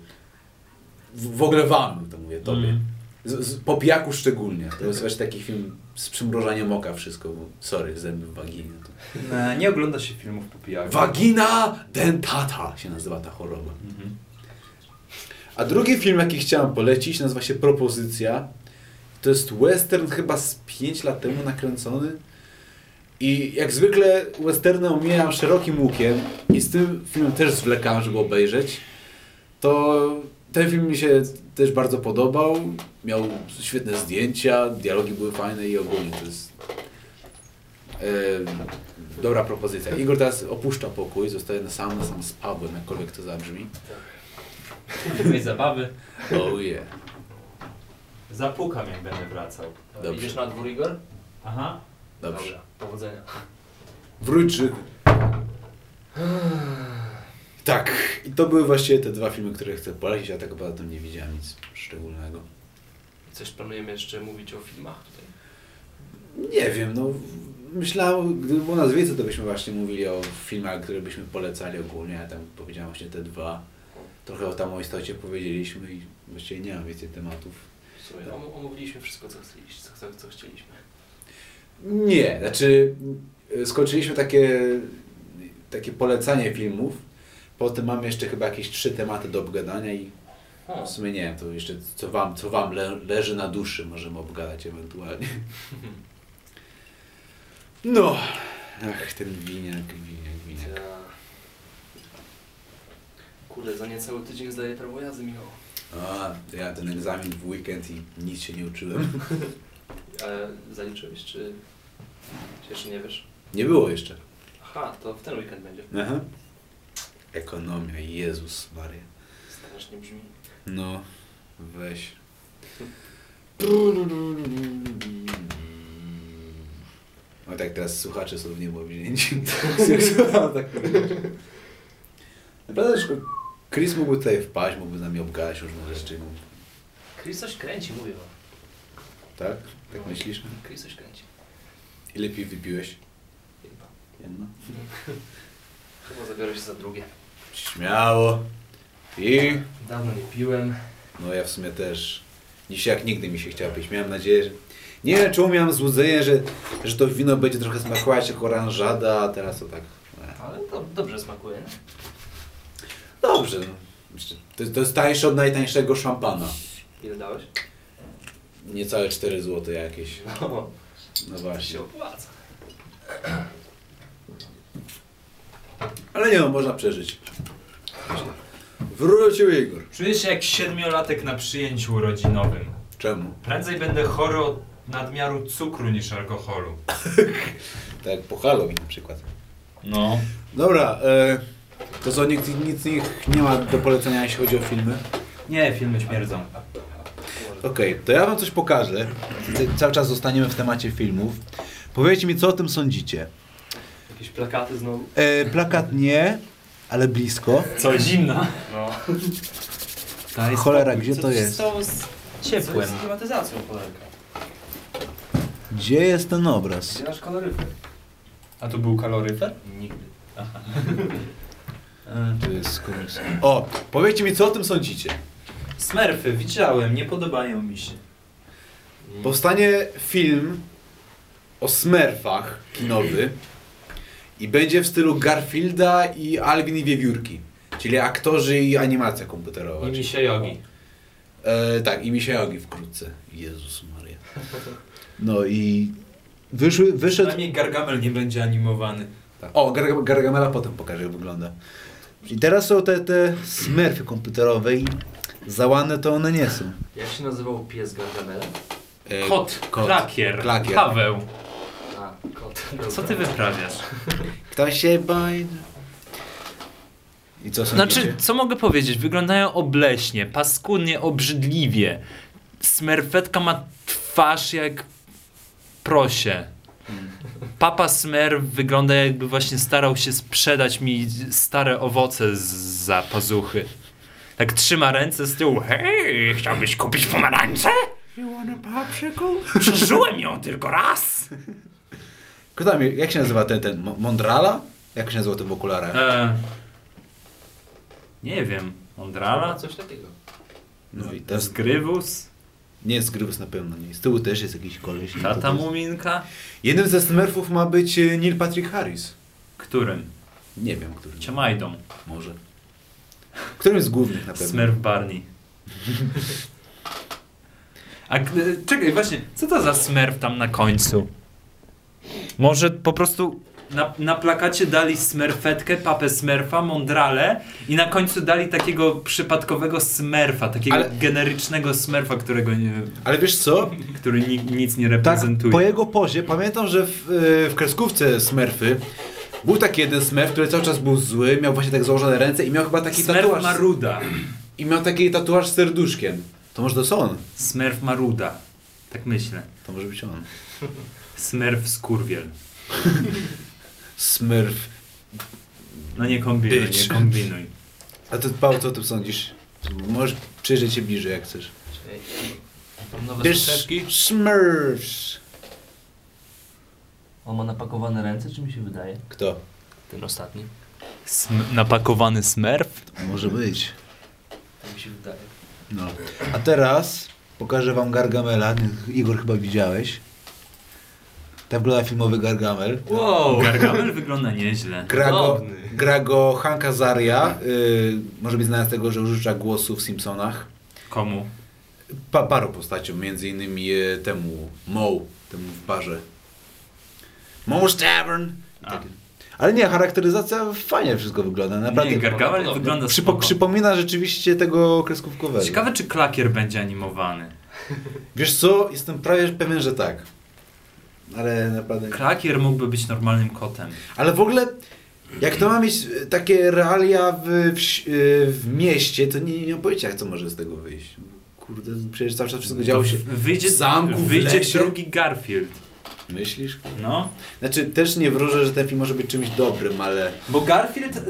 A: W, w ogóle wam, to mówię tobie.
C: Mm.
A: Z, z, po pijaku szczególnie. To jest właśnie taki film z przymrożaniem oka wszystko. Bo, sorry, zęby w waginie. To.
C: No, nie ogląda się filmów po pijaku.
A: Vagina dentata się nazywa ta choroba.
C: Mhm.
A: A drugi film, jaki chciałem polecić, nazywa się Propozycja. To jest western chyba z 5 lat temu nakręcony. I jak zwykle westerny omijam szerokim łukiem i z tym filmem też zwlekałem, żeby obejrzeć. To ten film mi się też bardzo podobał. Miał świetne zdjęcia, dialogi były fajne i ogólnie to jest dobra propozycja. Igor teraz opuszcza pokój, zostaje na sam, na sam z pubem, jakkolwiek to zabrzmi.
C: Miłej zabawy.
A: Oh yeah.
C: Zapukam, jak będę wracał.
A: Dobrze.
B: Idziesz na dwór Igor?
C: Aha.
A: Dobrze.
B: Dobra, powodzenia.
A: Wróć. Tak, i to były właściwie te dwa filmy, które chcę polecić, a tak poza tym nie widziałem nic szczególnego.
B: Coś planujemy jeszcze mówić o filmach tutaj?
A: Nie wiem, no myślałem, gdyby było nas więcej, to byśmy właśnie mówili o filmach, które byśmy polecali ogólnie, ja tam powiedziałem właśnie te dwa. Trochę o tam o istocie powiedzieliśmy i właściwie nie mam więcej tematów.
B: Sumie om- omówiliśmy wszystko, co chcieliśmy. Co, co, chcieliśmy.
A: Nie, znaczy y, skończyliśmy takie, takie polecanie filmów, potem mamy jeszcze chyba jakieś trzy tematy do obgadania i W sumie nie, to jeszcze co wam, co wam le, leży na duszy, możemy obgadać ewentualnie. [laughs] No, ach, ten winiak, winiak, winiak.
B: Kurde, za niecały tydzień zdaję prawo jazdy, Michał.
A: A, to ja ten egzamin w weekend i nic się nie uczyłem. [laughs]
B: Ale zaliczyłeś, czy... czy jeszcze nie wiesz?
A: Nie było jeszcze.
B: Aha, to w ten weekend będzie.
A: Aha. Ekonomia, Jezus Maria.
B: Strasznie brzmi.
A: No, weź. No tak teraz słuchacze są w niebo wzięci. [laughs] [laughs] tak Naprawdę, że Chris mógłby tutaj wpaść, mógłby z nami obgadać różne rzeczy. no.
B: Chris coś kręci, mówię wam.
A: Tak? Tak myślisz?
B: Chris coś kręci.
A: Ile piw wypiłeś?
B: Chyba.
A: Jedno. [laughs]
B: Chyba zabiorę się za drugie.
A: Śmiało. I...
B: Dawno nie piłem.
A: No ja w sumie też. Dziś jak nigdy mi się chciało pić. Miałem nadzieję, że... Nie wiem czemu miałem złudzenie, że, że to wino będzie trochę smakować jak oranżada, a teraz to tak...
B: Ale to dobrze smakuje. nie?
A: Dobrze. No. To, to jest tańsze od najtańszego szampana.
B: Ile dałeś?
A: niecałe 4 zł jakieś.
B: No,
A: No właśnie.
B: się opłaca.
A: Ale nie no, można przeżyć. Wrócił Igor.
C: Czuję się jak siedmiolatek na przyjęciu urodzinowym.
A: Czemu?
C: Prędzej będę chory od nadmiaru cukru niż alkoholu. [laughs]
A: Tak jak po Halloween na przykład.
C: No.
A: Dobra, e, to co, nikt, nic nikt nie ma do polecenia, jeśli chodzi o filmy?
C: Nie, filmy śmierdzą.
A: Okej, to ja wam coś pokażę. Cały czas zostaniemy w temacie filmów. Powiedzcie mi, co o tym sądzicie.
B: Jakieś plakaty znowu?
A: E, plakat nie, ale blisko.
C: Co, zimna?
B: No.
A: Cholera, gdzie
C: Co
A: to jest?
C: stało z ciepłem?
B: Z klimatyzacją polerka.
A: Gdzie jest ten obraz?
B: Gdzie nasz koloryfer?
C: A tu był kaloryfer?
B: Nigdy. [laughs]
C: E,
A: To jest komiks. O, powiedzcie mi, co o tym sądzicie.
C: Smurfy, widziałem, nie podobają mi się.
A: Powstanie film o Smurfach kinowy i będzie w stylu Garfielda i Alvin i Wiewiórki. Czyli aktorzy i animacja komputerowa.
C: I mi się jogi.
A: E, tak, i Misiajogi wkrótce. Jezus Maria. No i wyszły, wyszedł...
C: Przynajmniej Gargamel nie będzie animowany.
A: Tak. O, Gar Gargamela potem pokażę, jak wygląda. I teraz są te, te smurfy komputerowe i załane to one nie są.
B: Jak się nazywał pies Gargamela?
A: E,
C: Kot,
A: kot.
C: klakier,
A: Klakier.
C: Paweł.
B: A, kot.
C: Co ty wyprawiasz?
A: Kto się boi? I co sądzicie?
D: Znaczy, co mogę powiedzieć? Wyglądają obleśnie, paskudnie, obrzydliwie. Smerfetka ma twarz jak prosie. Papa Smerf wygląda jakby właśnie starał się sprzedać mi stare owoce z za pazuchy. Tak trzyma ręce z tyłu. Hej, chciałbyś kupić pomarańczę?
A: You want a popsicle? [laughs]
D: Przeżyłem ją tylko raz.
A: Kto tam, jak się nazywa ten, ten Mo- Mondrala? Jak się nazywa ten w okularach?
C: E, nie wiem. Mondrala?
B: Coś takiego.
A: No i teraz
C: Zgrywus?
A: Nie jest Grybus na pewno, nie. Z tyłu też jest jakiś koleś.
C: Tata Muminka?
A: Jednym ze Smurfów ma być e, Neil Patrick Harris.
C: Którym?
A: Nie wiem, który.
D: Ciamajdą.
A: Może. Którym z głównych na pewno.
C: Smurf Barney. A k- czekaj, właśnie, co to za Smurf tam na końcu? Może po prostu na, na plakacie dali Smurfetkę, papę Smurfa, Mondrale i na końcu dali takiego przypadkowego Smurfa, takiego
A: Ale-
C: generycznego Smurfa, którego nie,
A: Ale wiesz co?
C: który ni, nic nie
A: Tak,
C: reprezentuje.
A: po jego pozie, pamiętam, że w, e, w kreskówce Smurfy był taki jeden Smurf, który cały czas był zły, miał właśnie tak założone ręce i miał chyba taki
C: Smurf
A: tatuaż.
C: Maruda.
A: I miał taki tatuaż z serduszkiem. To może to są on.
C: Smurf Maruda. Tak myślę.
A: To może być on.
C: Smurf Skurwiel. [laughs]
A: Smurf.
C: No nie kombinuj,
A: Bitch.
C: nie kombinuj.
A: A ty, Paweł, co o tym sądzisz? Możesz przyjrzeć się bliżej, jak chcesz.
B: Mam nowe.
A: Smurfs.
B: On ma napakowane ręce, czy mi się wydaje?
A: Kto?
B: Ten ostatni.
D: Sm- napakowany smerf?
A: Może być.
B: Tak mi się wydaje.
A: No. A teraz pokażę wam Gargamela. Igor chyba widziałeś. Tak wygląda filmowy Gargamel.
C: Wow! Gargamel wygląda nieźle.
A: Gra go,
B: Podobny.
A: gra go Hank Azaria. Y, może być znany z tego, że użycza głosu w Simpsonach.
C: Komu?
A: Pa, paru postaciom, między innymi e, temu Mo, temu w barze. Mo's Tavern.
C: A.
A: Takie. Ale nie, charakteryzacja fajnie wszystko wygląda. Naprawdę
C: Nie, Gargamel wygląda
A: przypo,
C: spoko.
A: przypomina rzeczywiście tego kreskówkowego.
C: Ciekawe, czy Klakier będzie animowany.
A: Wiesz co, jestem prawie pewien, że tak. Ale naprawdę...
C: Klakier mógłby być normalnym kotem.
A: Ale w ogóle, jak to ma mieć e, takie realia w, w, e, w mieście, to nie, nie pojęcia, jak co może z tego wyjść. Kurde, przecież cały czas wszystko działo się
C: Wyjdzie,
A: w zamku, w
C: wyjdzie
A: lesie.
C: drugi Garfield.
A: Myślisz?
C: No.
A: Znaczy, też nie wróżę, że ten film może być czymś dobrym, ale...
C: Bo Garfield,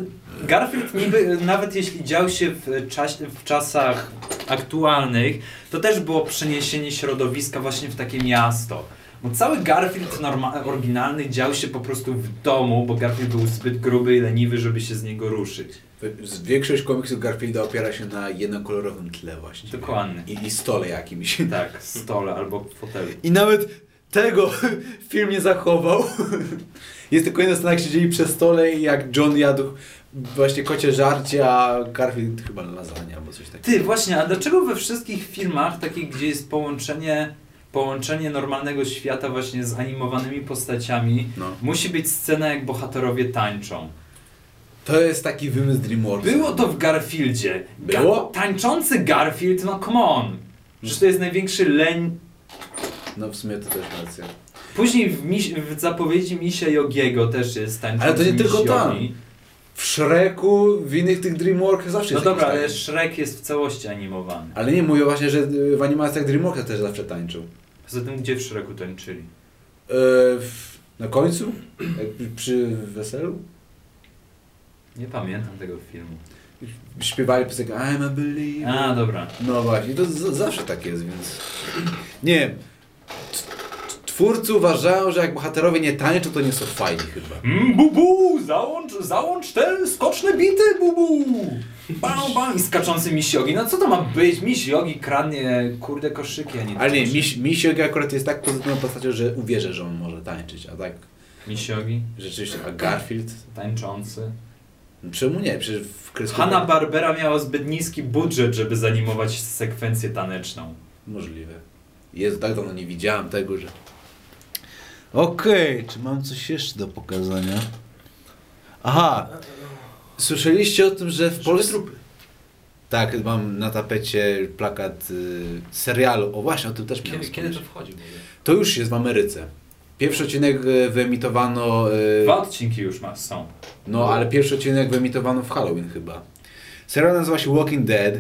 C: Garfield niby, nawet jeśli dział się w, czas, w czasach aktualnych, to też było przeniesienie środowiska właśnie w takie miasto. Bo cały Garfield oryginalny dział się po prostu w domu, bo Garfield był zbyt gruby i leniwy, żeby się z niego ruszyć.
A: Większość komiksów Garfielda opiera się na jednokolorowym tle właśnie.
C: Dokładnie.
A: I, I stole jakimś. [laughs]
C: Tak, stole albo fotelu.
A: I nawet tego [laughs] film nie zachował. [laughs] Jest tylko jedna scena, jak siedzieli przy stole i jak John jadł właśnie kocie żarcie, a Garfield chyba lasagne albo coś takiego.
C: Ty, właśnie, a dlaczego we wszystkich filmach, takich, gdzie jest połączenie połączenie normalnego świata właśnie z animowanymi postaciami.
A: No.
C: Musi być scena, jak bohaterowie tańczą.
A: To jest taki wymysł DreamWorks.
C: Było to w Garfieldzie.
A: Było?
C: tańczący Garfield, no come on. Przecież to jest największy leń.
A: No w sumie to też racja.
C: Później w, w zapowiedzi Misia Jogiego też jest tańczący
A: Ale to nie tylko tam. W Shreku, w innych tych DreamWorks zawsze
C: No
A: jest
C: dobra,
A: jakiś
C: ale Shrek jest w całości animowany.
A: Ale nie, mówię właśnie, że w animacjach DreamWorks też zawsze tańczył.
C: Poza tym, gdzie w Shreku tańczyli?
A: E, w, na końcu? Przy weselu?
C: Nie pamiętam tego filmu.
A: Śpiewali piosenkę I'm a believer.
C: A, dobra.
A: No właśnie, to zawsze tak jest, więc... Nie Twórcy uważają, że jak bohaterowie nie tańczą, to nie są fajni chyba.
C: Mm, bubu, załącz, załącz te skoczne bity, bubu! Bam, bam. I skaczący misiogi. No co to ma być? Misiogi kradnie, kurde, koszyki, a nie
A: Ale nie. Miś, Misiek akurat jest tak pozytywną postacią, że uwierzę, że on może tańczyć, a tak
C: Misiogi,
A: rzeczywiście, a Garfield?
C: tańczący.
A: Czemu nie? Przecież w.
C: Hanna Barbera miała zbyt niski budżet, żeby zanimować sekwencję taneczną.
A: Możliwe. Jest tak dawno nie widziałem tego, że... Okej, czy mam coś jeszcze do pokazania? Aha, słyszeliście o tym, że w Polsce... Tak, mam na tapecie plakat y, serialu. O właśnie, o tym też miałem
B: Kiedy, kiedy to wchodzi ogóle?
A: To już jest w Ameryce. Pierwszy odcinek y, wyemitowano... y,
C: Dwa odcinki już ma, są.
A: No, ale pierwszy odcinek wyemitowano w Halloween chyba. Serial nazywa się Walking Dead.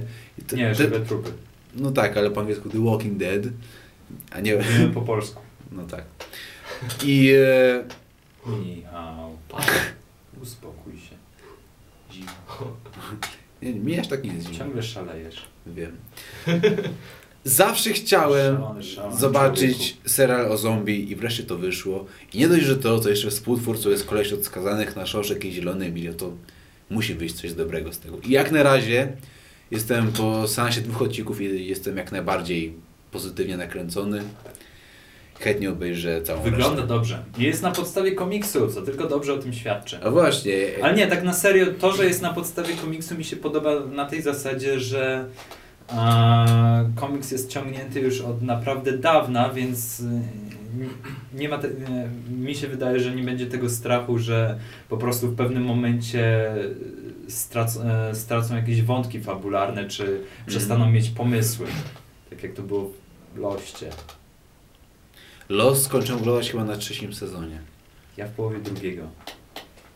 A: To-
C: Nie, żywe trupy.
A: No tak, ale po angielsku The Walking Dead. A nie...
C: Nie po polsku.
A: No tak. I... E,
C: Michał, uspokój się. Zimno.
A: nie, mi aż tak nie jest zimno.
C: Ciągle szalejesz.
A: Wiem. [laughs] Zawsze chciałem
C: Szalony, szalony
A: zobaczyć
C: człowieku.
A: serial o zombie i wreszcie to wyszło. I nie dość, że to, to jeszcze współtwórcą jest koleś od skazanych na szoszek i zielony Emilio, to musi wyjść coś dobrego z tego. I jak na razie jestem po seansie dwóch odcinków i jestem jak najbardziej pozytywnie nakręcony. Chętnie obejrzę całą
C: Wygląda
A: resztę.
C: dobrze. Jest na podstawie komiksu, co tylko dobrze o tym świadczy.
A: A właśnie.
C: Ale nie, tak na serio, to, że jest na podstawie komiksu mi się podoba na tej zasadzie, że a, komiks jest ciągnięty już od naprawdę dawna, więc y, nie ma te, nie, mi się wydaje, że nie będzie tego strachu, że po prostu w pewnym momencie strac, e, stracą jakieś wątki fabularne, czy przestaną mieć pomysły. Tak jak to było w Loście.
A: Los skończę oglądać chyba na trzecim sezonie.
C: Ja w połowie drugiego.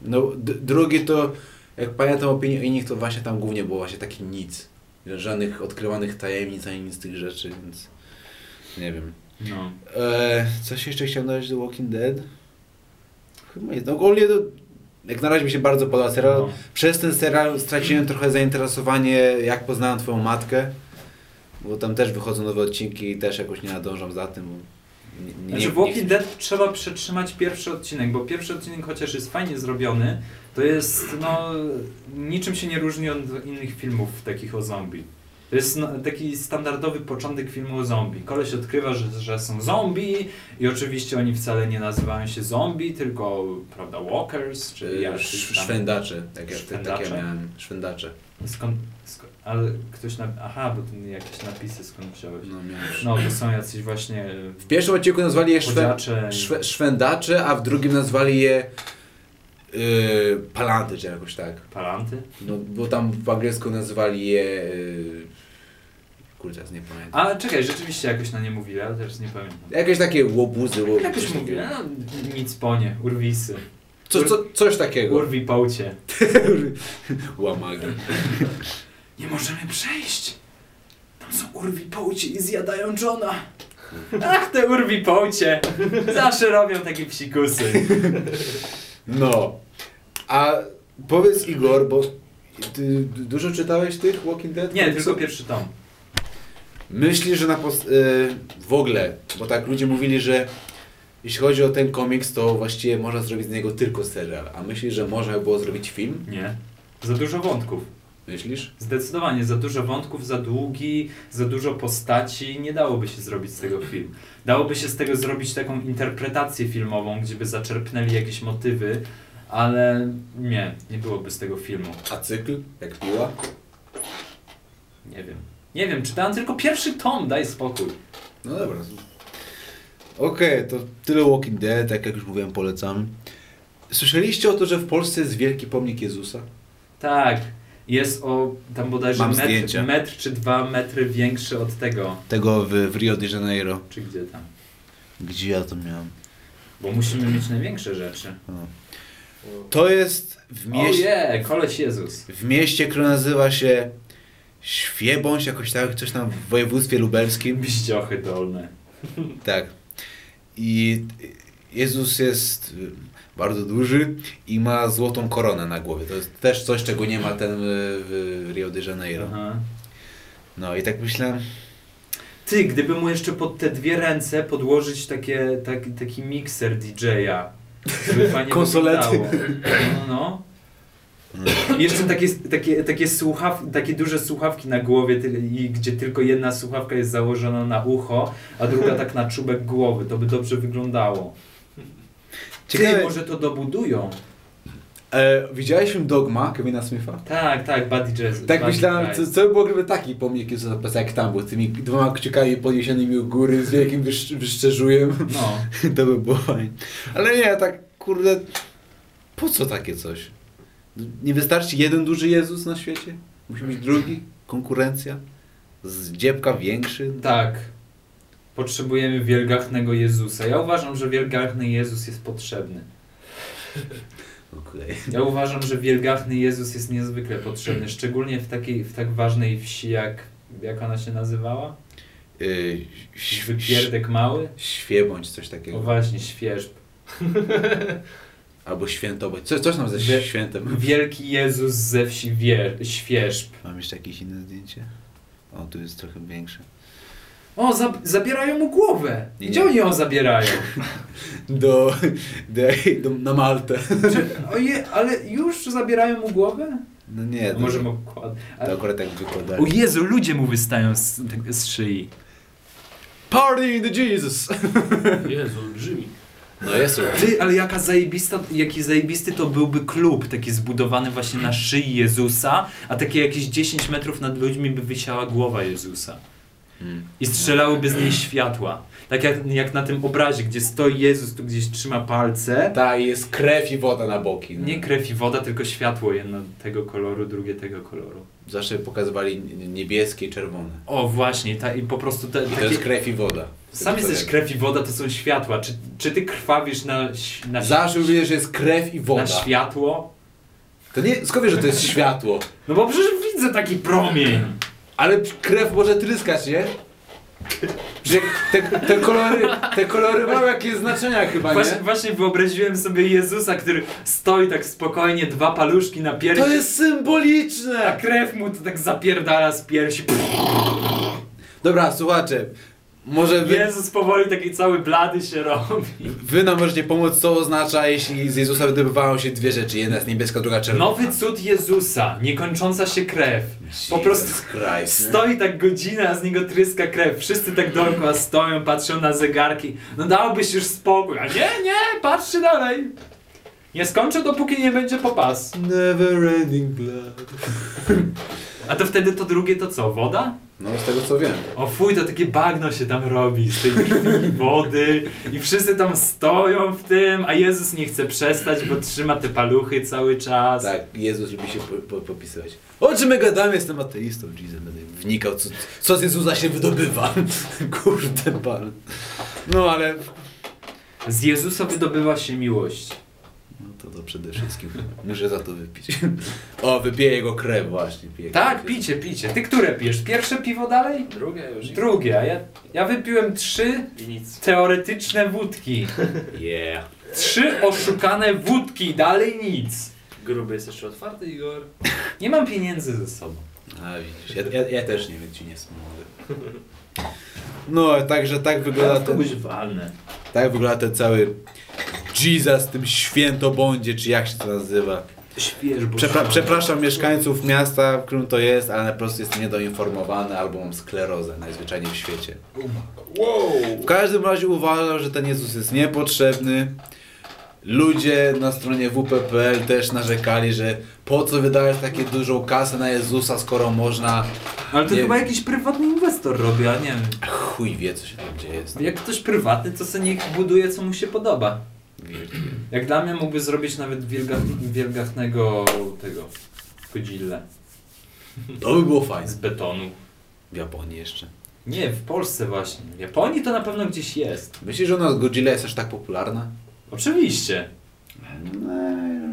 A: No, drugi to, jak pamiętam opinię innych, to właśnie tam głównie było właśnie taki nic. Żadnych odkrywanych tajemnic, ani nic z tych rzeczy, więc nie wiem.
C: No.
A: E, coś jeszcze chciałem dodać do Walking Dead? Chyba nie. No, ogólnie to, jak na razie mi się bardzo podoba serial.
C: No.
A: Przez ten serial straciłem trochę zainteresowanie, jak poznałem Twoją matkę, bo tam też wychodzą nowe odcinki i też jakoś nie nadążam za tym. Bo nie,
C: Znaczy w Walking Dead trzeba przetrzymać pierwszy odcinek, bo pierwszy odcinek chociaż jest fajnie zrobiony, to jest no niczym się nie różni od innych filmów takich o zombie. To jest taki standardowy początek filmu o zombie. Koleś odkrywa, że, że są zombie i oczywiście oni wcale nie nazywają się zombie, tylko prawda, walkers, czy
A: E,
C: jakiś
A: sz-
C: tam...
A: Szwendacze, tak jak, tak jak ja miałem. Szwendacze.
C: Skąd, skąd, ale ktoś na... Aha, bo tu jakieś napisy skąd wziąłeś.
A: No.
C: No, to są jacyś właśnie
A: W pierwszym odcinku nazwali je szwe,
C: podziacze.
A: szwe, szwendacze, a w drugim nazwali je yy, palanty, czy jakoś tak.
C: Palanty?
A: No, bo tam po angielsku nazwali je... Yy, kurczę, nie pamiętam.
C: A czekaj, rzeczywiście jakoś na nie mówili, ale teraz nie pamiętam.
A: Jakieś takie łobuzy. łobuzy
C: Jakoś mówili, no nic po nie, urwisy.
A: Co, co, coś takiego.
C: Urwi połcie. [laughs]
A: Łamagi. [laughs]
C: Nie możemy przejść. Tam są urwi połcie i zjadają Johna. Ach, te urwi połcie. Zawsze robią takie psikusy. [laughs]
A: No. A powiedz Igor, bo ty dużo czytałeś tych Walking Dead?
C: Nie, tylko pierwszy tom.
A: Myślisz, że na pos- y, w ogóle, bo tak ludzie mówili, że jeśli chodzi o ten komiks, to właściwie można zrobić z niego tylko serial. A myślisz, że można by było zrobić film?
C: Nie. Za dużo wątków.
A: Myślisz?
C: Zdecydowanie, za dużo wątków, za długi, za dużo postaci. Nie dałoby się zrobić z tego film. Dałoby się z tego zrobić taką interpretację filmową, gdzie by zaczerpnęli jakieś motywy, ale nie, nie byłoby z tego filmu.
A: A cykl? Jak piła?
C: Nie wiem. Nie wiem, czytałem tylko pierwszy tom, daj spokój.
A: No dobra. Okej, to tyle Walking Dead, tak jak już mówiłem, polecam. Słyszeliście o to, że w Polsce jest wielki pomnik Jezusa?
C: Tak. Jest o tam bodajże
A: Mam
C: metr,
A: zdjęcia.
C: metr czy dwa metry większy od tego.
A: Tego w, w Rio de Janeiro.
C: Czy gdzie tam?
A: Gdzie ja to miałem?
C: Bo musimy mieć największe rzeczy.
A: To jest w mieście,
C: je, koleś Jezus.
A: w mieście, które nazywa się Świebądź, jakoś tak, coś tam w województwie lubelskim.
C: Bździochy dolne.
A: Tak. I Jezus jest y, bardzo duży i ma złotą koronę na głowie. To jest też coś, czego nie ma ten w, w Rio de Janeiro.
C: Aha.
A: No i tak myślałem,
C: Ty, gdyby mu jeszcze pod te dwie ręce podłożyć takie, tak, taki mikser DJ-a. Żeby fajnie
A: Konsolety.
C: No, no. Jeszcze takie, takie, takie, słuchaw, takie duże słuchawki na głowie, ty- i gdzie tylko jedna słuchawka jest założona na ucho, a druga tak na czubek głowy. To by dobrze wyglądało. Ty,
A: Ciekawe-
C: może to dobudują.
A: e, widziałeś film Dogma Kevina Smitha?
C: Tak, tak, Buddy Jazz.
A: Tak
C: Buddy
A: myślałem, co, co by było gdyby taki pomnik jak tam, bo tymi dwoma kciukami podniesionymi u góry z wielkim wysz, wyszczerzujem.
C: No. [laughs]
A: To by było fajnie. Ale nie, tak kurde, po co takie coś? Nie wystarczy jeden duży Jezus na świecie? Musi być drugi? Konkurencja? Z dziebka większy?
C: Tak. Potrzebujemy wielgachnego Jezusa. Ja uważam, że wielgachny Jezus jest potrzebny. [laughs]
A: Okej.
C: Ja uważam, że wielgachny Jezus jest niezwykle potrzebny, szczególnie w takiej, w tak ważnej wsi jak, jak ona się nazywała?
A: Yy,
C: Wypierdek mały?
A: Świebądź, coś
C: O
A: takiego.
C: właśnie, świeżb. [laughs]
A: Albo świętobądź. Co, coś tam ze
C: Wie-
A: świętem.
C: Wielki Jezus ze wsi wie, świeżb.
A: Mam jeszcze jakieś inne zdjęcie? O, tu jest trochę większe.
C: O, za, zabierają mu głowę.
A: Nie,
C: Gdzie
A: nie.
C: oni ją zabierają? [laughs]
A: Do, do, do, na Maltę.
C: Czy, oje, ale już zabierają mu głowę?
A: No nie,
C: A
A: to,
C: może mu kład...
A: to akurat tak wykładali.
D: O Jezu, ludzie mu wystają z, z szyi.
A: Party in the Jesus!
B: Jezu, olbrzymi.
A: No jest
C: Ty, ale jaka zajebista, jaki zajebisty to byłby klub, taki zbudowany właśnie na szyi Jezusa, a takie jakieś 10 metrów nad ludźmi by wisiała głowa Jezusa.
A: Hmm.
C: I strzelałyby z niej światła. Tak jak, jak na tym obrazie, gdzie stoi Jezus, tu gdzieś trzyma palce.
A: Tak, jest krew i woda na boki. no.
C: Nie krew i woda, tylko światło, jedno tego koloru, drugie tego koloru.
A: Zawsze pokazywali niebieskie i czerwone.
C: O, właśnie, ta, i po prostu te,
A: I to
C: takie...
A: jest krew i woda.
C: Sam jesteś krew i woda, to są światła. Czy, czy ty krwawisz na, na,
A: Zawsze mówię, że jest krew i
C: na
A: woda.
C: światło?
A: To nie, skąd wiesz, że to jest światło?
C: No bo przecież widzę taki promień.
A: Ale krew może tryskać, nie? Że te, te, kolory, te kolory mają jakieś znaczenia chyba,
C: Właśnie,
A: nie?
C: właśnie wyobraziłem sobie Jezusa, który stoi tak spokojnie, dwa paluszki na piersi,
A: To jest
C: a
A: symboliczne!
C: krew mu to tak zapierdala z piersi.
A: Dobra, słuchacze, może wy,
C: Jezus powoli taki cały blady się robi.
A: wy nam możecie pomóc, co oznacza, jeśli z Jezusa wydobywają się dwie rzeczy. Jedna jest niebieska, druga czerwona.
C: Nowy cud Jezusa, niekończąca się krew. Po prostu
A: Jesus Christ,
C: stoi tak godzinę, a z niego tryska krew. Wszyscy tak dookoła stoją, patrzą na zegarki. No dałbyś już spokój. A nie, nie, patrzcie dalej. Nie skończę, dopóki nie będzie popas.
A: Never ending blood. [laughs]
C: A to wtedy to drugie to co, woda?
A: No z tego co wiem.
C: O fuj, to takie bagno się tam robi z tej krwi [laughs] wody i wszyscy tam stoją w tym, a Jezus nie chce przestać, bo trzyma te paluchy cały czas.
A: Tak, Jezus lubi się po, po, popisywać. O czym my gadamy? Jestem ateistą, Jesus. Będę wnikał, co, co z Jezusa się wydobywa. [laughs] Kurde, pan. No ale...
C: Z Jezusa wydobywa się miłość.
A: To to przede wszystkim. Muszę za to wypić. O, wypiję jego krew właśnie. Piję
C: Tak,
A: krew.
C: picie, picie. Ty które pijesz? Pierwsze piwo dalej?
B: Drugie już.
C: Drugie, a ja, ja wypiłem trzy teoretyczne wódki. [laughs]
A: Yeah.
C: Trzy oszukane wódki, dalej nic.
B: Gruby jest jeszcze otwarty, Igor.
C: Nie mam pieniędzy ze sobą.
A: A widzisz, ja, ja, ja też nie wiem, ci nie smogę. No, także tak wygląda ten, tak wygląda ten cały Jesus, tym świętobądzie, czy jak się to nazywa. Przepra przepraszam mieszkańców miasta, w którym to jest, ale po prostu jestem niedoinformowany albo mam sklerozę najzwyczajniej w świecie.
B: Wow!
A: W każdym razie uważam, że ten Jezus jest niepotrzebny. Ludzie na stronie WP.pl też narzekali, że po co wydawać takie dużą kasę na Jezusa, skoro można...
C: Ale to
A: Nie.
C: chyba jakiś prywatny inwestor robi, a nie wiem.
A: Chuj wie, co się tam dzieje.
C: Jak ktoś prywatny, to sobie niech buduje, co mu się podoba. Jak dla mnie mógłby zrobić nawet wielga, wielgachnego tego Godzilla
A: To by było fajne.
C: z betonu.
A: W Japonii jeszcze.
C: Nie, w Polsce właśnie. W Japonii to na pewno gdzieś jest.
A: Myślisz, że u nas Godzilla jest aż tak popularna?
C: Oczywiście.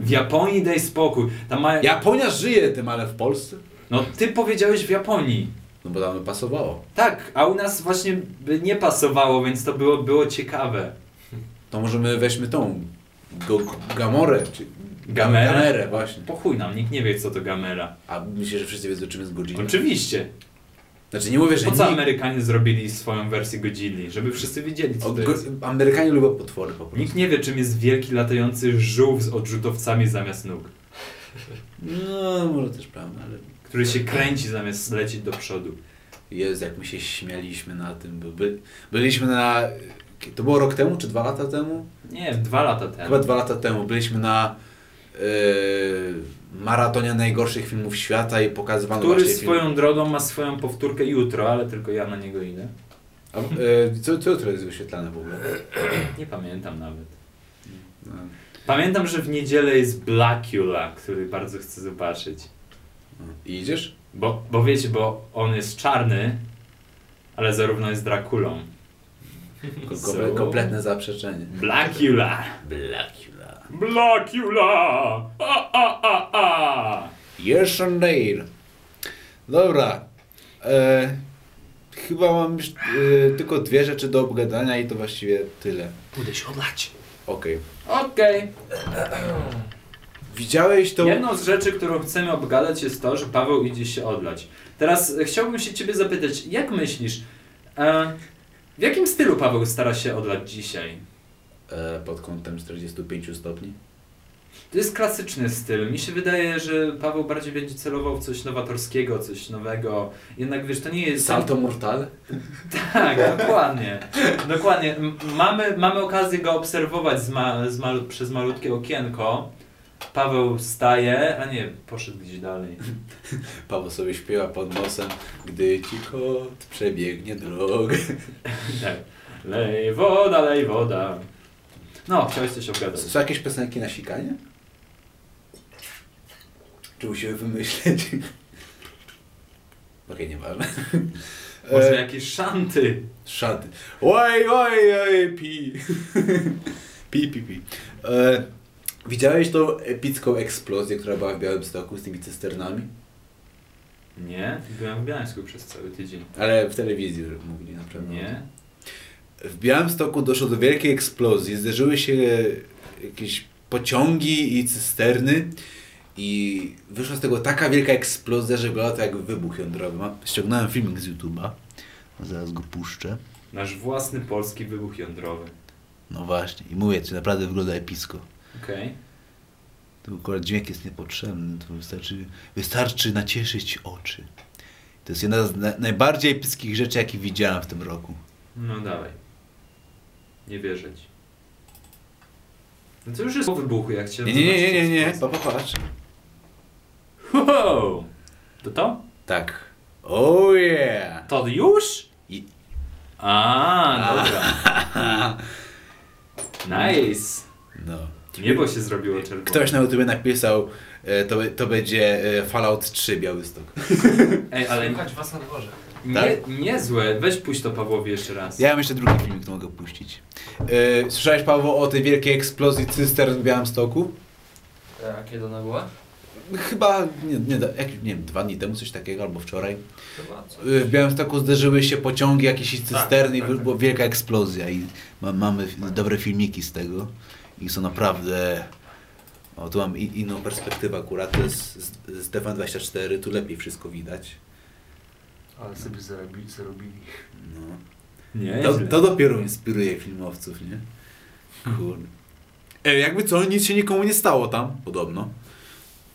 C: W Japonii daj spokój. Tam ma...
A: Japonia żyje tym, ale w Polsce?
C: No ty powiedziałeś w Japonii.
A: No bo tam by pasowało.
C: Tak, a u nas właśnie by nie pasowało, więc to było, było ciekawe.
A: To możemy weźmy tą go, Gamorę, czy
C: Gamerę?
A: Gamerę, właśnie.
C: Po chuj nam, nikt nie wie co to Gamera.
A: A myślisz, że wszyscy wiedzą czym jest Godzilla?
C: Oczywiście.
A: Znaczy nie mówię, że
C: Po co
A: nikt-
C: Amerykanie zrobili swoją wersję Godzilli? Żeby wszyscy wiedzieli co
A: o,
C: to
A: go,
C: jest.
A: Amerykanie lubią potwory po prostu.
C: Nikt nie wie czym jest wielki latający żółw z odrzutowcami zamiast nóg.
A: No, może też prawda, ale
C: Który się kręci zamiast lecieć do przodu.
A: jest jak my się śmialiśmy na tym. By, by, byliśmy na... To było rok temu, czy dwa lata temu?
C: Nie, dwa lata temu.
A: Chyba dwa lata temu. Byliśmy na yy, maratonie najgorszych filmów świata i pokazywano
C: Który
A: właśnie film-
C: swoją drogą ma swoją powtórkę jutro, ale tylko ja na niego idę.
A: A, yy, co, co jutro jest wyświetlane w ogóle? [clears throat]
C: Nie pamiętam nawet.
A: No.
C: Pamiętam, że w niedzielę jest Blackula, który bardzo chcę zobaczyć.
A: I idziesz?
C: Bo, bo wiecie, bo on jest czarny, ale zarówno jest Drakulą. So-
A: komple- kompletne zaprzeczenie.
C: Blackula!
A: Blackula.
C: Blackula! A, a, a, a!
A: Yes Dale. Dobra. E, chyba mam już e, tylko dwie rzeczy do obgadania i to właściwie tyle.
B: Pójdę się odlać.
A: Okej.
C: Okej.
A: Widziałeś to?
C: Jedną z rzeczy, którą chcemy obgadać jest to, że Paweł idzie się odlać. Teraz chciałbym się Ciebie zapytać, jak myślisz, e, w jakim stylu Paweł stara się odlać dzisiaj?
A: E, pod kątem 45 stopni.
C: To jest klasyczny styl. Mi się wydaje, że Paweł bardziej będzie celował w coś nowatorskiego, coś nowego. Jednak wiesz, to nie jest...
A: Salto mortale? [laughs]
C: Tak, dokładnie. Dokładnie. Mamy, mamy okazję go obserwować z ma, z malu, przez malutkie okienko. Paweł wstaje, a nie, poszedł gdzieś dalej. [laughs]
A: Paweł sobie śpiewa pod nosem, gdy ci kot przebiegnie drogę. [laughs]
C: Tak. Lej woda, lej woda. No, chciałeś coś obgadać.
A: Są jakieś piosenki na sikanie? Czy musimy wymyśleć? [laughs] Okej, nieważne.
C: Może
A: E,
C: jakieś szanty.
A: Szaty. Oj, oj, oj, pi. pi, pi, pi. E, widziałeś tą epicką eksplozję, która była w Białymstoku z tymi cysternami?
C: Nie, byłem w Białymsku przez cały tydzień.
A: Ale w telewizji mówili na pewno.
C: Nie?
A: W Białymstoku doszło do wielkiej eksplozji. Zderzyły się jakieś pociągi i cysterny i wyszła z tego taka wielka eksplozja, że wygląda to jak wybuch jądrowy. Ściągnąłem filmik z YouTube'a. Zaraz go puszczę.
C: Nasz własny polski wybuch jądrowy.
A: No właśnie. I mówię ci, naprawdę wygląda epicko.
C: Okej.
A: Tu akurat dźwięk jest niepotrzebny, to wystarczy, wystarczy nacieszyć oczy. To jest jedna z na, najbardziej epickich rzeczy, jakie widziałem w tym roku.
C: No dawaj. Nie wierzę ci. No to już jest po wybuchu, jak cię
A: Nie, nie, nie, nie, nie, nie. Pa, pa, patrz.
C: Wow! To to?
A: Tak. Oh yeah!
C: To już?
A: I-
C: A, dobra. [laughs] Nice.
A: No.
C: Niebo się zrobiło czerwone.
A: Ktoś na YouTube napisał, e, to, to będzie e, Fallout 3 Białystok. [laughs]
C: Ej, ale
B: Słuchać was na dworze.
C: nie,
A: Tak?
C: niezłe. Weź puść to Pawłowi jeszcze raz.
A: Ja mam jeszcze drugi filmik, który mogę puścić. E, słyszałeś Paweł o tej wielkiej eksplozji cystern w Białymstoku?
B: A kiedy ona była?
A: Chyba, nie, nie, jak, nie wiem, dwa dni temu coś takiego, albo wczoraj.
B: Chyba
A: W Białymstoku zderzyły się pociągi, jakieś cysterny
B: tak,
A: i
B: tak.
A: była wielka eksplozja i ma, mamy dobre filmiki z tego i są naprawdę... O, tu mam i, inną perspektywę akurat, to jest z- Stefan 24, tu lepiej wszystko widać.
B: Ale sobie zarobili. zarobili.
A: No.
C: Nie,
A: To, to dopiero inspiruje filmowców, nie? Kurde. E, jakby co, nic się nikomu nie stało tam, podobno.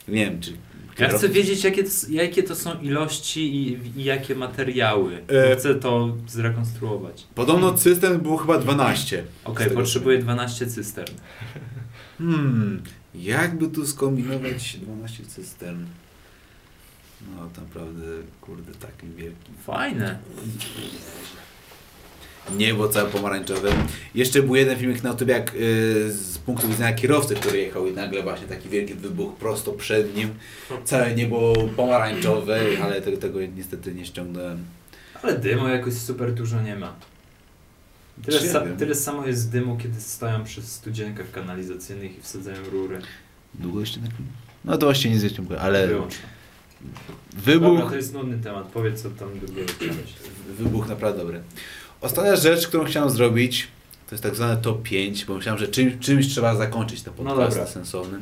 A: Nie wiem, czy...
C: Ja chcę wiedzieć, jakie to, jakie to są ilości i, i jakie materiały.
A: E,
C: Chcę to zrekonstruować.
A: Podobno cystern było chyba 12.
C: Okej,
A: tego,
C: potrzebuję 12 cystern.
A: Hmm, Jakby tu skombinować 12 cystern? No naprawdę, kurde, taki wielki.
D: Fajne.
A: Niebo całe pomarańczowe. Jeszcze był jeden filmik na YouTube, jak y, z punktu widzenia kierowcy, który jechał i nagle właśnie taki wielki wybuch prosto przed nim. Całe niebo pomarańczowe, ale tego, tego niestety nie ściągnąłem.
C: Ale dymu jakoś super dużo nie ma. Tyle, sa-
A: wiem?
C: tyle samo jest dymu, kiedy stoją przy studzienkach kanalizacyjnych i wsadzają rury.
A: Długo jeszcze na film? No to właśnie nie zwiedziłem, ale wybuch,
C: Dobra, to jest nudny temat. Powiedz, co tam drugiego
A: wybuch naprawdę dobry. Ostatnia rzecz, którą chciałem zrobić, to jest tak zwane top 5, bo myślałem, że czym, czymś trzeba zakończyć ten
C: No
A: podcast
C: dobra.
A: sensownym.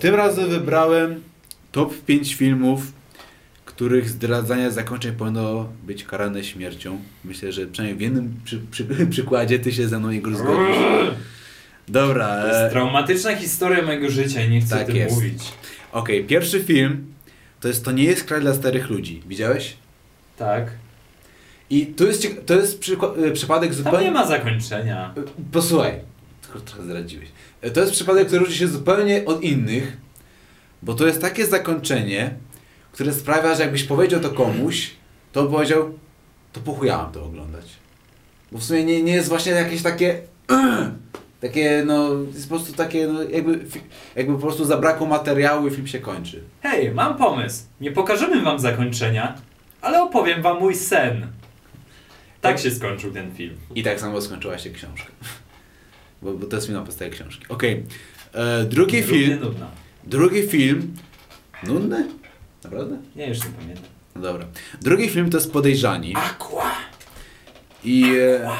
A: Tym razem wybrałem top 5 filmów, których zdradzanie zakończeń powinno być karane śmiercią. Myślę, że przynajmniej w jednym przy, przy, [laughs] przykładzie ty się ze mną Igor zgodzisz. Dobra,
C: To jest
A: e,
C: traumatyczna historia mojego życia i nie chcę
A: Tak
C: o tym
A: jest.
C: mówić.
A: okej, pierwszy film to jest To nie jest kraj dla starych ludzi. Widziałeś?
C: Tak.
A: I to jest, to jest e, przypadek
C: Tam
A: zupełnie...
C: nie ma zakończenia.
A: Posłuchaj, tylko trochę zdradziłeś. E, To jest przypadek, który różni się zupełnie od innych, bo to jest takie zakończenie, które sprawia, że jakbyś powiedział to komuś, to on powiedział, to po chuj ja mam to oglądać. Bo w sumie nie, nie jest właśnie jakieś takie, [clears throat] takie no, jest po prostu takie, no, jakby, jakby po prostu zabrakło materiału i film się kończy.
C: Hej, mam pomysł. Nie pokażemy wam zakończenia, ale opowiem wam mój sen. Tak się skończył ten film.
A: I tak samo skończyła się książka. Bo, bo to jest film na podstawie książki. Okej. E, Drugi
C: Równie
A: film.
C: nudna.
A: Drugi film. Nudny? Naprawdę?
C: Nie, już nie pamiętam.
A: No dobra. Drugi film to jest Podejrzani.
C: Aqua!
A: I, e,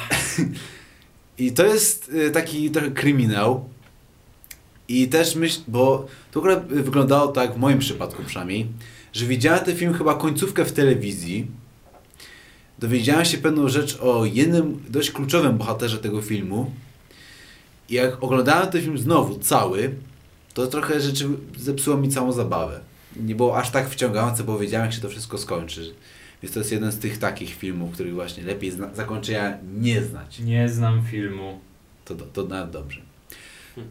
A: [laughs] I to jest e, taki trochę kryminał. I też myśl, bo to akurat wyglądało tak w moim przypadku przynajmniej, że widziałem ten film chyba końcówkę w telewizji. Dowiedziałem się pewną rzecz o jednym dość kluczowym bohaterze tego filmu. I jak oglądałem ten film znowu, cały, to trochę rzeczy zepsuło mi całą zabawę. Nie było aż tak wciągające, bo wiedziałem, jak się to wszystko skończy. Więc to jest jeden z tych takich filmów, których właśnie lepiej zna- zakończenia nie znać.
C: Nie znam filmu.
A: To, to, to nawet dobrze.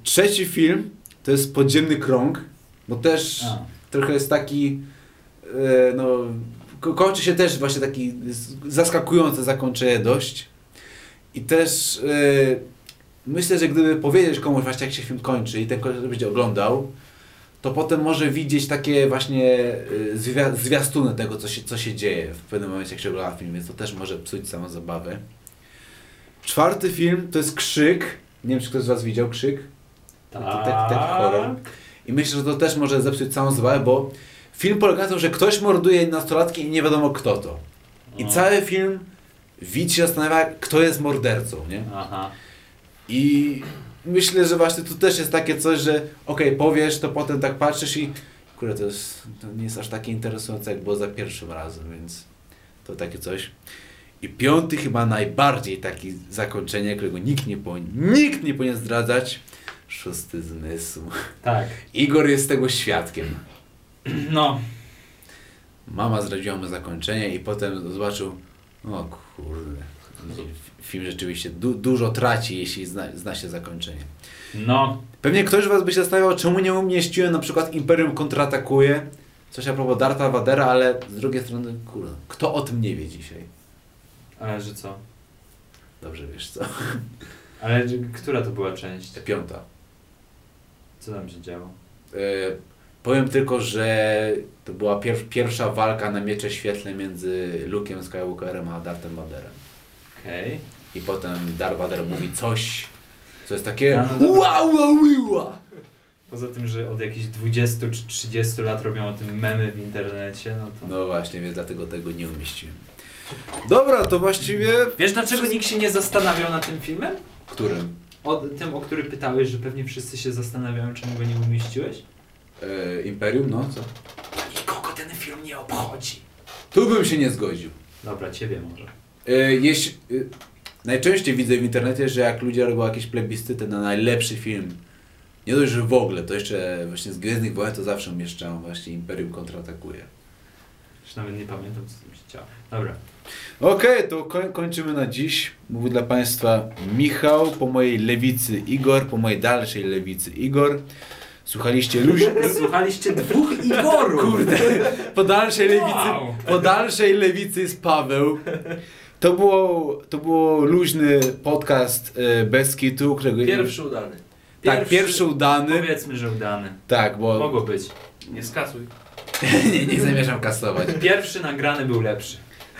A: Trzeci film to jest Podziemny Krąg, bo też
C: A.
A: trochę jest taki, e, no, kończy się też właśnie taki zaskakujące zakończenie dość. I też e, myślę, że gdyby powiedzieć komuś właśnie jak się film kończy i ten ktoś będzie oglądał, to potem może widzieć takie właśnie e, zwia- zwiastuny tego, co się, co się dzieje w pewnym momencie, jak się ogląda film, więc to też może psuć samą zabawę. Czwarty film to jest Krzyk. Nie wiem, czy ktoś z Was widział Krzyk. Tak, tak horror. I myślę, że to też może zepsuć całą zabawę, bo film polega na tym, że ktoś morduje nastolatki i nie wiadomo kto to. I
C: No.
A: cały film widz się zastanawia, kto jest mordercą, nie?
C: Aha.
A: I myślę, że właśnie tu też jest takie coś, że okej, powiesz, to potem tak patrzysz i kurde, to, jest, to nie jest aż takie interesujące, jak było za pierwszym razem, więc to takie coś. I piąty chyba najbardziej taki zakończenie, którego nikt nie powinien, nikt nie powinien zdradzać. Szósty zmysł.
C: Tak.
A: Igor jest tego świadkiem. [clears throat]
C: No.
A: Mama zdradziła mu zakończenie i potem zobaczył, o kurde, film rzeczywiście du dużo traci, jeśli zna, zna się zakończenie.
C: No.
A: Pewnie ktoś z Was by się zastanawiał, czemu nie umieściłem na przykład Imperium kontratakuje, coś a propos Darta Vadera, ale z drugiej strony, kurde, kto o tym nie wie dzisiaj?
C: Ale że co?
A: Dobrze wiesz co.
C: Ale która to była część?
A: Piąta.
C: Co tam się działo?
A: E, powiem tylko, że to była pier pierwsza walka na miecze świetlne między Luke'em Skywalkerem a Darthem Vaderem.
C: Okej.
A: I potem Darth Vader mówi coś, co jest takie wow, wow.
C: Poza tym, że od jakichś 20 czy 30 lat robią o tym memy w internecie, no to...
A: No właśnie, więc dlatego tego nie umieściłem. Dobra, to właściwie...
C: Wiesz dlaczego nikt się nie zastanawiał nad tym filmem?
A: Którym?
C: O tym, o który pytałeś, że pewnie wszyscy się zastanawiają, czemu go nie umieściłeś?
A: E, Imperium, no co?
C: Nikogo ten film nie obchodzi.
A: Tu bym się nie zgodził.
C: Dobra, ciebie może.
A: E, jeśli, e, najczęściej widzę w internecie, że jak ludzie robią jakieś plebiscyty na najlepszy film, nie dość, że w ogóle, to jeszcze właśnie z Gwiezdnych Wojen to zawsze umieszczam właśnie Imperium kontratakuje.
C: Już nawet nie pamiętam, co tam się działo. Dobra.
A: Okej, to koń, kończymy na dziś. Mówił dla Państwa Michał, po mojej lewicy Igor, po mojej dalszej lewicy Igor. Słuchaliście luź... [laughs]
C: Słuchaliście dwóch Igorów!
A: Kurde, po dalszej lewicy,
C: Wow.
A: po dalszej lewicy jest Paweł. To było, to było luźny podcast e, bez kitu, którego...
B: Pierwszy udany.
A: Tak, pierwszy udany.
C: Powiedzmy, że udany.
A: Tak, bo
C: Mogło być.
B: Nie skasuj. [laughs]
A: nie, nie zamierzam kasować.
C: Pierwszy nagrany był lepszy.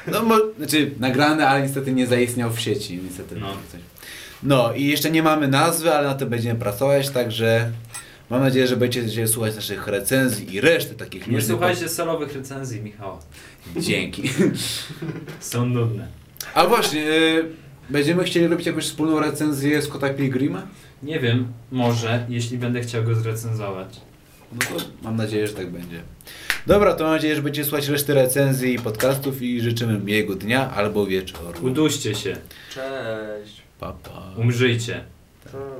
A: No, mo, znaczy nagrany, ale niestety nie zaistniał w sieci, niestety.
C: No.
A: Coś. No i jeszcze nie mamy nazwy, ale na to będziemy pracować, także mam nadzieję, że będziecie słuchać naszych recenzji i reszty takich
C: Nie słuchajcie solowych recenzji Michała.
A: Dzięki. [laughs]
C: Są nudne.
A: A właśnie, y, będziemy chcieli robić jakąś wspólną recenzję Scotta Pilgrima?
C: Nie wiem, może, jeśli będę chciał go zrecenzować.
A: No to mam nadzieję, że tak będzie. Dobra, to mam nadzieję, że będziecie słuchać reszty recenzji i podcastów i życzymy miłego dnia albo wieczoru.
C: Uduście się.
B: Cześć.
A: Pa, pa.
C: Umrzyjcie.
B: Hmm.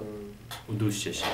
C: Uduście się.